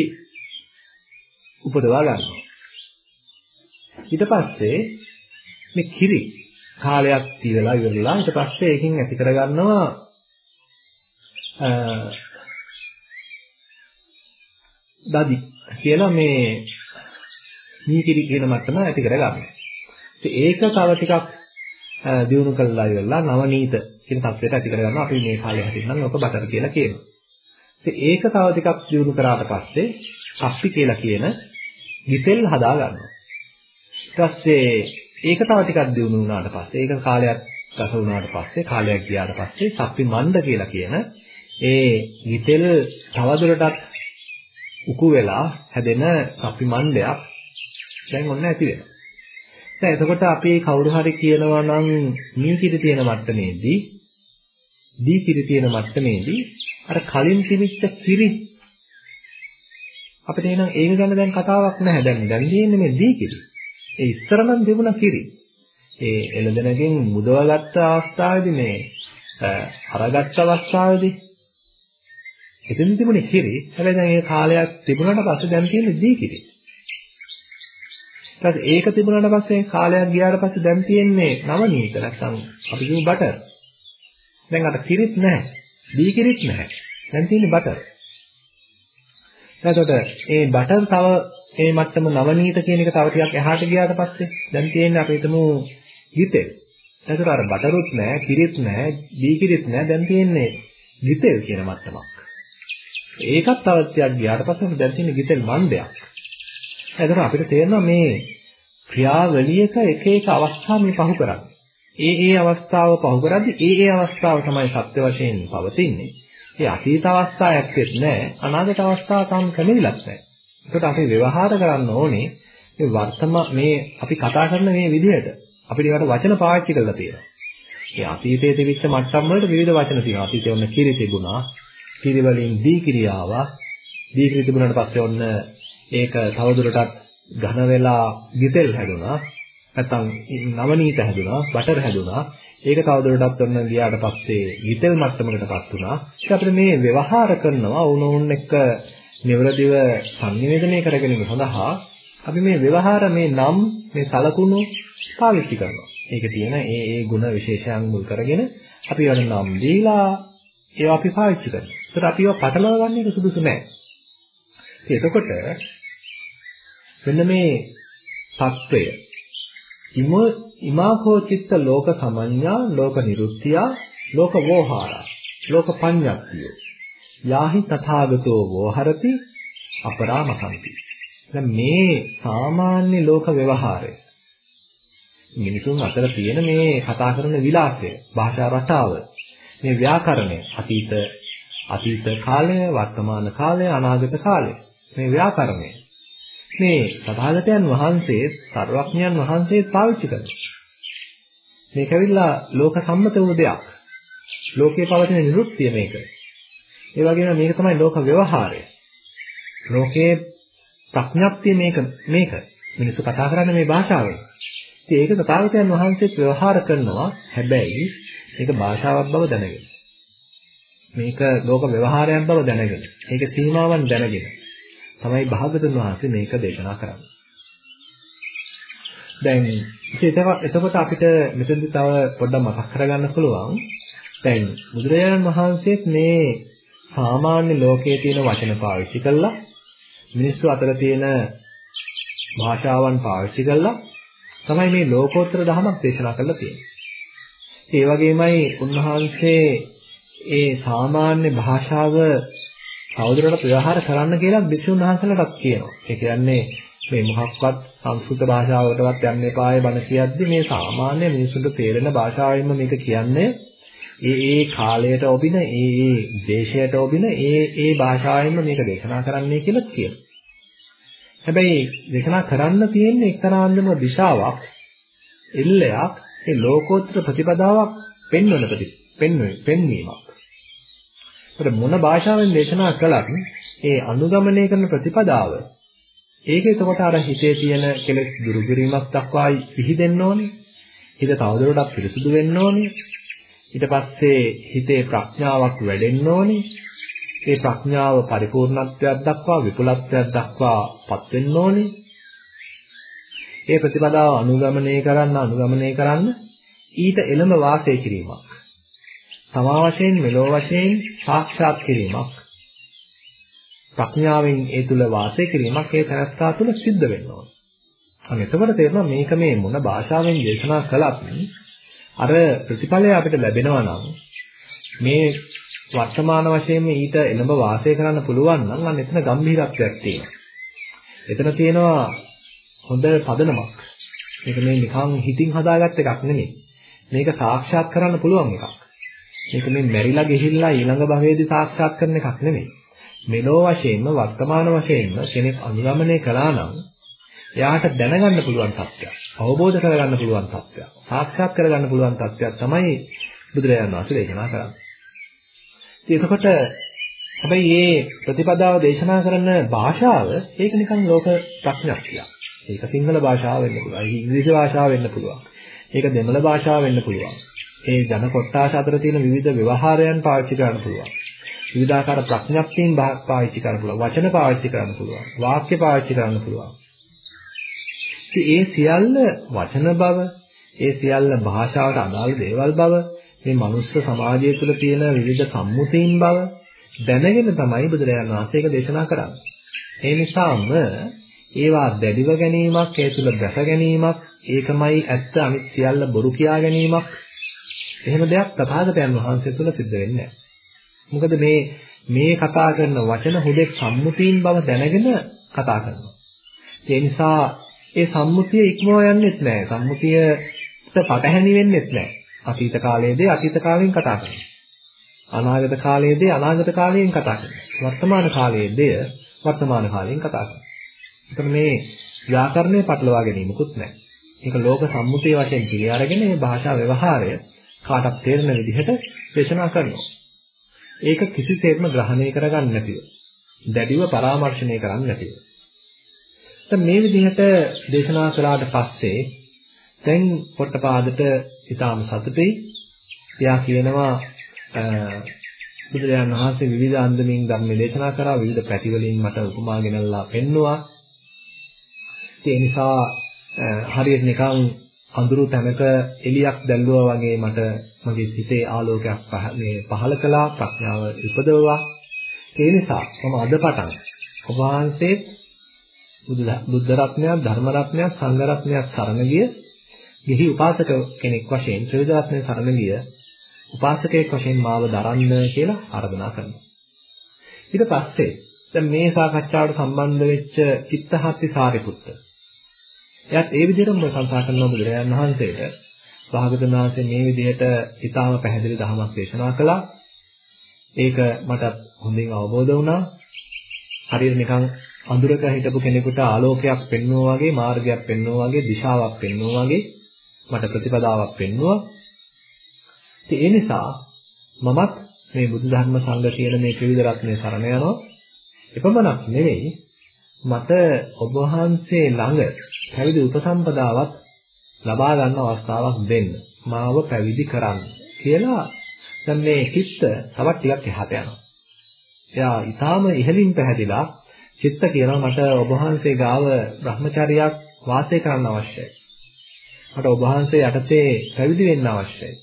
A: උපදවා ගන්නවා. ඊට පස්සේ මේ කිරි කාලයක් තියලා ඉවරලා ඊට පස්සේ ඒකෙන් ඇති කරගන්නවා දදි කියලා මේ නීතිරි කියන මට්ටම ඇති කරගන්නවා. ඒක තව ටිකක් දියුණු කළා ඉවරලා නවනීත කියන තත්ත්වයට ඇති කරගන්නවා. අපි මේ කාලේ හැටින් ඔක බටර් කියලා කියනවා. ඒක තව ටිකක් දියුණු කරාට පස්සේ කප්පි කියලා කියන ගිතෙල් හදා ගන්නවා. ඊට පස්සේ ඒක තව ටිකක් දියුණු වුණාට පස්සේ ඒක කාලයක් ගත වුණාට පස්සේ කාලයක් ගියාට පස්සේ සප්පි මණ්ඩ කියලා කියන ඒ ගිතෙල් තවදුරටත් උකු වෙලා හැදෙන සප්පි මණ්ඩයක් දැන් ඔන්න ඇති වෙනවා. දැන් එතකොට අපි කවුරු හරි කියනවා නම් මී කිරි තියෙන මට්ටමේදී දී කිරි තියෙන මට්ටමේදී අර කලින් තිබිච්ච කිරි අපිට එහෙනම් ඒක ගැන දැන් කතාවක් නැහැ දැන් දැන් තියෙන්නේ මේ දී කිරි. ඒ ඉස්සර නම් තිබුණ කිරි. ඒ එළදෙනකින් මුදවගත්ත අවස්ථාවේදී මේ අරගත්ත අවස්ථාවේදී එතෙන් තිබුණේ කිරි. හැබැයි දැන් ඒ කාලයක් තිබුණාට පස්සේ දැන් තියෙන්නේ දී කිරි. ඊට ඒක තිබුණාට පස්සේ කාලයක් ගියාට පස්සේ දැන් තියෙන්නේ නවනීත නැත්නම් අපි කියමු බටර්. දැන් අර කිරිත් නැහැ. දී කිරිත් නැහැ. දැන් තියෙන්නේ බටර්. එතකොට මේ බටර් තව මේ මට්ටම නවනීත කියන එක තව ටිකක් එහාට ගියාට පස්සේ දැන් තියෙන්නේ අපි හිතමු ගිතෙල්. එතකොට අර බටරුත් නැහැ, කිරිත් නැහැ, දී කිරිත් නැහැ. දැන් තියෙන්නේ ගිතෙල් කියන මට්ටමක්. ඒකත් තව ටිකක් ගියාට පස්සේ දැන් තියෙන්නේ ගිතෙල් මණ්ඩයක්. එතකොට අපිට තේරෙනවා මේ ක්‍රියාවලියක එක එක අවස්ථා මේ පහු කරන්නේ. ඒ ඒ අවස්ථාව පහු කරද්දී ඒ ඒ අවස්ථාව තමයි සත්‍ය වශයෙන් පවතින්නේ. ඒ අතීත අවස්ථාවක් නැහැ අනාගත අවස්ථාව තාම කැමෙවිලක් නැහැ. ඒකට අපි ව්‍යවහාර කරන්න ඕනේ මේ වර්තමාන මේ අපි කතා කරන මේ විදිහට අපිට ඒකට වචන පාවිච්චි කරලා තියෙනවා. මේ අතීතයේ තිබිච්ච මට්ටම් වලට විවිධ වචන තියෙනවා. අතීතයේ ඔන්න කිරි තිබුණා. කිරි වලින් දී කිරියාවා. දී කිරි තිබුණාට පස්සේ ඔන්න ඒක තවදුරටත් ඝන වෙලා ගිතෙල් හැදුනා. නැත්තම් නවනීත හැදුනා, බටර් හැදුනා. ඒක තවදුරටත් ඔන්න ගියාට පස්සේ ගිතෙල් මට්ටමකටපත් වුණා. ඒක අපිට මේ ව්‍යවහාර කරනවා වුණෝන් එක්ක නිවරදිව සංනිවේදනය කර ගැනීම සඳහා අපි මේ ව්‍යවහාර මේ නම් මේ සලකුණු පාවිච්චි කරනවා. ඒකේ තියෙන ඒ ඒ ಗುಣ විශේෂයන් මුල් කරගෙන අපි වල නම් දීලා ඒවා අපි පාවිච්චි කරනවා. ඒතර අපිව පටලවා ගන්න එක සුදුසු නෑ. එතකොට මෙන්න මේ తත්වය. ඉමෝ ඉමාකෝ චිත්ත ලෝක සමඤ්ඤා ලෝක නිරුත්තියා ලෝක වෝහාරා ලෝක පඤ්ඤාක්තිය. යාහි තථාගතෝ වෝහරති අපරාමකම්පි දැන් මේ සාමාන්‍ය ලෝක ව්‍යවහාරය. මිනිසුන් අතර තියෙන මේ කතා කරන විලාසය භාෂා රටාව මේ ව්‍යාකරණය අතීත අතීත කාලය වර්තමාන කාලය අනාගත කාලය මේ ව්‍යාකරණය මේ තථාගතයන් වහන්සේ සර්වඥයන් වහන්සේ පාවිච්චි කරනවා. මේක ඇවිල්ලා ලෝක සම්මත වූ දෙයක්. ලෝකයේ පවතින නිරුක්තිය මේක. ඒ වගේම මේක තමයි ලෝක ව්‍යවහාරය. ලෝකයේ ප්‍රඥප්තිය මේක මේක. මිනිස්සු කතා කරන්නේ මේ භාෂාවෙන්. ඉතින් ඒක තථාගතයන් වහන්සේත් ව්‍යවහාර කරනවා. හැබැයි මේක භාෂාවක් බව දැනගෙන. මේක ලෝක ව්‍යවහාරයක් බව දැනගෙන. මේක සීමාවන් දැනගෙන. තමයි භාගතුන් වහන්සේ මේක දේශනා කරන්නේ. දැන් එතකොට අපිට මෙතනදි තව පොඩ්ඩක් මතක් කරගන්න පුළුවන්. දැන් බුදුරජාණන් වහන්සේත් මේ සාමාන්‍ය ලෝකයේ තියෙන වචන පාවිච්චි කළා මිනිස්සු අතර තියෙන භාෂාවන් පාවිච්චි කළා තමයි මේ ලෝකෝත්තර ධර්මයක් දේශනා කරලා තියෙන්නේ. ඒ වගේමයි උන්වහන්සේ ඒ සාමාන්‍ය භාෂාව තවදුරටත් ව්‍යවහාර කරන්න කියලා භික්ෂුන් වහන්සේලාටත් කියනවා. ඒ කියන්නේ මේ මොහක්වත් සංස්කෘත භාෂාවකටවත් යන්න එපාය බණ කියද්දි මේ සාමාන්‍ය මිනිසුන්ට තේරෙන භාෂාවෙන්ම මේක කියන්නේ ඒ ඒ කාලයට ඔබින ඒ ඒ දේශයට ඔබින ඒ ඒ භාෂාවෙන්ම මේක දේශනා කරන්නයි කියලා කියනවා. හැබැයි දේශනා කරන්න තියෙන්නේ එක්තරා අන්දම දිශාවක් එල්ලයක් ඒ ලෝකෝත්තර ප්‍රතිපදාවක් පෙන්වන ප්‍රති පෙන්වීමක්. ඒකට මොන භාෂාවෙන් දේශනා කළත් ඒ අනුගමනය කරන ප්‍රතිපදාව ඒක එතකොට අර හිතේ තියෙන කෙලෙස් දුරු කිරීමක් දක්වා පිහිදෙන්න ඕනේ. හිත තවදුරටත් පිරිසුදු වෙන්න ඕනේ. ඊට පස්සේ හිතේ ප්‍රඥාවක් වැඩෙන්න ඕනේ. ඒ ප්‍රඥාව පරිපූර්ණත්වයක් දක්වා විපුලත්වයක් දක්වා පත් වෙන්න ඕනේ. ඒ ප්‍රතිපදාව අනුගමනය කරන්න අනුගමනය කරන්න ඊට එළඹ වාසය කිරීමක්. තමා වශයෙන් මෙලෝ වශයෙන් සාක්ෂාත් කිරීමක්. ප්‍රඥාවෙන් ඒ තුල වාසය කිරීමක් ඒ තනත්තා තුල සිද්ධ වෙන්න ඕන. අන්න එතකොට තේරෙනවා මේක මේ මොන භාෂාවෙන් දේශනා කළත් අර ප්‍රතිඵලය අපිට ලැබෙනවා නම් මේ වර්තමාන වශයෙන් ඊට එළඹ වාසය කරන්න පුළුවන් නම් අන්න එතන ගැඹීරත්වයක් තියෙනවා. එතන තියෙනවා හොඳ පදනමක්. මේක මේ නිකන් හිතින් හදාගත්ත එකක් නෙමෙයි. මේක සාක්ෂාත් කරන්න පුළුවන් එකක්. මේක මේ මැරිලා ගිහිල්ලා ඊළඟ භවයේදී සාක්ෂාත් කරන එකක් නෙමෙයි. මෙලෝ වශයෙන්ම වර්තමාන වශයෙන්ම කෙනෙක් අනුගමනය කළා නම් එයාට දැනගන්න පුළුවන් තත්ත්වයක්, අවබෝධ කරගන්න පුළුවන් තත්ත්වයක්, සාක්ෂාත් කරගන්න පුළුවන් තත්ත්වයක් තමයි බුදුරජාණන් වහන්සේ දේශනා කරන්නේ. ඉතින් එතකොට හැබැයි මේ ප්‍රතිපදාව දේශනා කරන භාෂාව ඒක නිකන් ලෝක ප්‍රඥාක්තියක්. ඒක සිංහල භාෂාව වෙන්න පුළුවන්. ඒක ඉංග්‍රීසි භාෂාව වෙන්න පුළුවන්. ඒක දෙමළ භාෂාව වෙන්න පුළුවන්. ඒ ජන කොට්ටාස අතර තියෙන විවිධ ව්‍යවහාරයන් පාවිච්චි කරන්න පුළුවන්. විවිධාකාර ප්‍රඥප්තියන් පාවිච්චි කරන්න පුළුවන්. වචන පාවිච්චි කරන්න පුළුවන්. වාක්‍ය පාවිච්චි කරන්න පුළුවන්. ඒ සියල්ල වචන බව, ඒ සියල්ල භාෂාවට අදාළ දේවල් බව, මේ මනුස්ස සමාජය තුළ තියෙන විවිධ සම්මුතීන් බව දැනගෙන තමයි බුදුරජාණන් වහන්සේ ඒක දේශනා කරන්නේ. ඒ නිසාම ඒවා දැඩිව ගැනීමක්, ඒ තුළ දැස ගැනීමක්, ඒකමයි ඇත්ත අනිත් සියල්ල බොරු කියා ගැනීමක් එහෙම දෙයක් තථාගතයන් වහන්සේ තුළ සිද්ධ වෙන්නේ මොකද මේ මේ කතා කරන වචන හුදෙක් සම්මුතීන් බව දැනගෙන කතා කරනවා. ඒ නිසා ඒ සම්මුතිය ඉක්මව යන්නේත් නැහැ. සම්මුතියට පටහැනි වෙන්නේත් නැහැ. අතීත කාලයේදී අතීත කාලයෙන් කතා කරනවා. අනාගත කාලයේදී අනාගත කාලයෙන් කතා කරනවා. වර්තමාන කාලයේදී වර්තමාන කාලයෙන් කතා කරනවා. එතකොට මේ ව්‍යාකරණය පටලවා ගැනීමකුත් නැහැ. ඒක ලෝක සම්මුතිය වශයෙන් පිළි අරගෙන මේ භාෂා ව්‍යවහාරය කාටත් තේරෙන විදිහට දේශනා කරනවා. ඒක කිසිසේත්ම ග්‍රහණය කරගන්න නැතිව, දැඩිව පරාමර්ශණය කරන්නේ නැතිව. දැන් මේ විදිහට දේශනා කළාට පස්සේ දැන් පොට්ටපාදට ඊටාම සතුටුයි. එයා කියනවා බුදුරජාණන් වහන්සේ විවිධ අන්දමින් ධර්ම දේශනා කරා විවිධ පැති වලින් මට උපමා ගෙනල්ලා පෙන්නවා. ඒ නිසා හරියට නිකන් අඳුරු තැනක එලියක් දැල්ලුවා වගේ මට මගේ සිතේ ආලෝකයක් මේ පහළ කළා ප්‍රඥාව ඉපදවුවා. ඒ නිසා මම අද පටන් ඔබ වහන්සේ බුද්ධ රත්නයක් ධර්ම රත්නයක් සංඝ රත්නයක් සරණ ගිය ගිහි උපාසක කෙනෙක් වශයෙන් ත්‍රිවිධ රත්නය සරණ ගිය උපාසකයෙක් වශයෙන් මාව දරන්න කියලා ආරාධනා කරනවා. ඊට පස්සේ දැන් මේ සාකච්ඡාවට සම්බන්ධ වෙච්ච චිත්තහත්ති සාරිපුත්ත. එයාත් ඒ විදිහටම ප්‍රශංසා කරනවා බුදුරජාණන් වහන්සේට. භාගතුන් වහන්සේ මේ විදිහට ඊටාම පැහැදිලි ධර්මයක් දේශනා කළා. ඒක මට හොඳින් අවබෝධ වුණා. හරියට නිකන් අඳුරක හිටපු කෙනෙකුට ආලෝකයක් පෙන්වනවා වගේ මාර්ගයක් පෙන්වනවා වගේ දිශාවක් පෙන්වනවා වගේ මට ප්‍රතිපදාවක් පෙන්වුවා. ඉතින් ඒ නිසා මමත් මේ බුදු ධර්ම සංඝ කියන මේ ත්‍රිවිධ රත්නයේ සරණ යනවා. එපමණක් නෙවෙයි මට ඔබ වහන්සේ ළඟ පැවිදි උපසම්පදාවක් ලබා ගන්න අවස්ථාවක් දෙන්න. මාව පැවිදි කරන්න කියලා දැන් මේ චිත්ත තවත් ටිකක් එහාට යනවා. එයා ඊටාම ඉහළින් පැහැදිලා චිත්ත කියනවා මට ඔබ වහන්සේ ගාව Brahmacharyaක් වාසය කරන්න අවශ්‍යයි. මට ඔබ වහන්සේ යටතේ පැවිදි වෙන්න අවශ්‍යයි.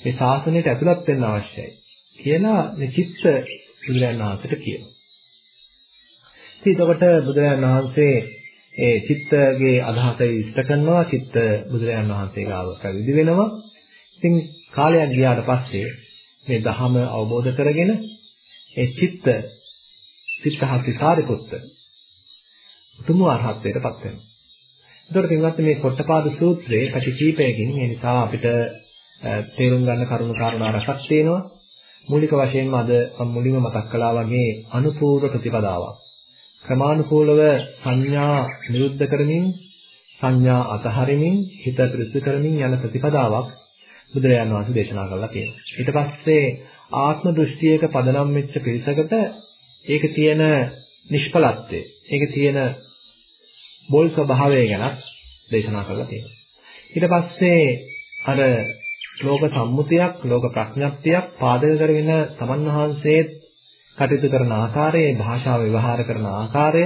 A: මේ ශාසනයට ඇතුළත් වෙන්න අවශ්‍යයි. කියලා මේ චිත්ත බුදුරජාණන් වහන්සේට කියනවා. ඉතින් එතකොට බුදුරජාණන් වහන්සේ ඒ චිත්තගේ අදහස ඉෂ්ට කරනවා චිත්ත බුදුරජාණන් වහන්සේ ගාව පැවිදි වෙනවා. ඉතින් කාලයක් ගියාට පස්සේ මේ ධහම අවබෝධ කරගෙන ඒ චිත්ත සිතහති සාරිපුත්ත උතුම් අරහත්ත්වයටපත් වෙනවා. ඒතකොට පින්වත් මේ කොට්ටපාද සූත්‍රයේ පැති කීපයකින් ඒ නිසා අපිට තේරුම් ගන්න කරුණු කාරණා රසක් තියෙනවා. මූලික වශයෙන්ම අද මුලින්ම මතක් කළා වගේ අනුපූර්ව ප්‍රතිපදාවක්. ක්‍රමානුකූලව සංඥා නිරුද්ධ කරමින් සංඥා අතහරිමින් හිත පිරිසිදු කරමින් යන ප්‍රතිපදාවක් බුදුරජාණන් වහන්සේ දේශනා කළා තියෙනවා. ඊට පස්සේ ආත්ම දෘෂ්ටියක පදනම් වෙච්ච පිරිසකට ඒක තියෙන නිෂ්පලත්වය, ඒක තියෙන බෝල් ස්වභාවය ගැන දේශනා කරලා තියෙනවා. ඊට පස්සේ අර ලෝක සම්මුතියක්, ලෝක ප්‍රඥප්තියක් පාදක කරගෙන තමන් වහන්සේත් කටයුතු කරන ආකාරය, භාෂාව ව්‍යවහාර කරන ආකාරය,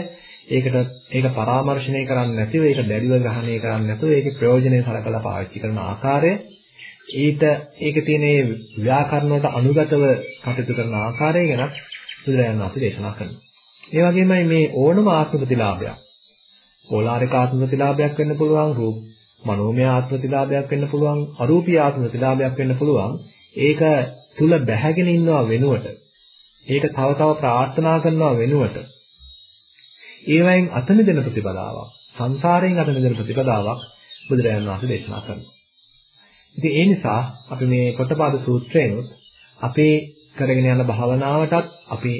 A: ඒකට ඒක පරාමර්ශණය කරන්නේ නැතිව ඒක දැඩිව ග්‍රහණය කරන්නේ නැතුව ඒකේ ප්‍රයෝජනෙ සලකලා පාවිච්චි කරන ආකාරය ඊට ඒකේ තියෙන ව්‍යාකරණ වලට අනුගතව කටයුතු කරන ආකාරය ගැන බුදුරජාණන් වහන්සේ දේශනා කරනවා. ඒ වගේමයි මේ ඕනම ආත්ම ප්‍රතිලාභයක්. ඕලාරික ආත්ම ප්‍රතිලාභයක් වෙන්න පුළුවන්, රූප මනෝමය ආත්ම ප්‍රතිලාභයක් වෙන්න පුළුවන්, අරූපී ආත්ම ප්‍රතිලාභයක් වෙන්න පුළුවන්. ඒක තුල බැහැගෙන ඉන්නවා වෙනුවට ඒක තව තව ප්‍රාර්ථනා කරනවා වෙනුවට ඒවයින් අත මිදෙන ප්‍රතිපදාවක් සංසාරයෙන් අත මිදෙන ප්‍රතිපදාවක් බුදුරජාණන් වහන්සේ දේශනා කරනවා. ඉතින් ඒ නිසා අපි මේ පොතපාද සූත්‍රයනොත් අපේ කරගෙන යන භාවනාවටත් අපි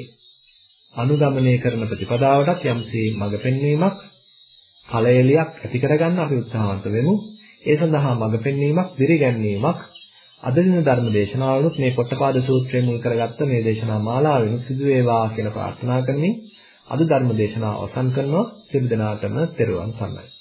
A: අනුගමනය කරන ප්‍රතිපදාවටත් යම්සේ මඟ පෙන්වීමක් ඵලයලියක් ඇති කරගන්න අපි උත්සාහවන්ත වෙමු. ඒ සඳහා මඟ පෙන්වීමක්, දිරිගැන්වීමක් අද දින ධර්ම දේශනාවලුත් මේ පොට්ටපාද සූත්‍රය මුල් කරගත්ත මේ දේශනා මාලාවෙන් සිදු වේවා කියලා ප්‍රාර්ථනා කරමින් අද ධර්ම දේශනාව අවසන් කරනවා. සියලු දෙනාටම තෙරුවන් සරණයි.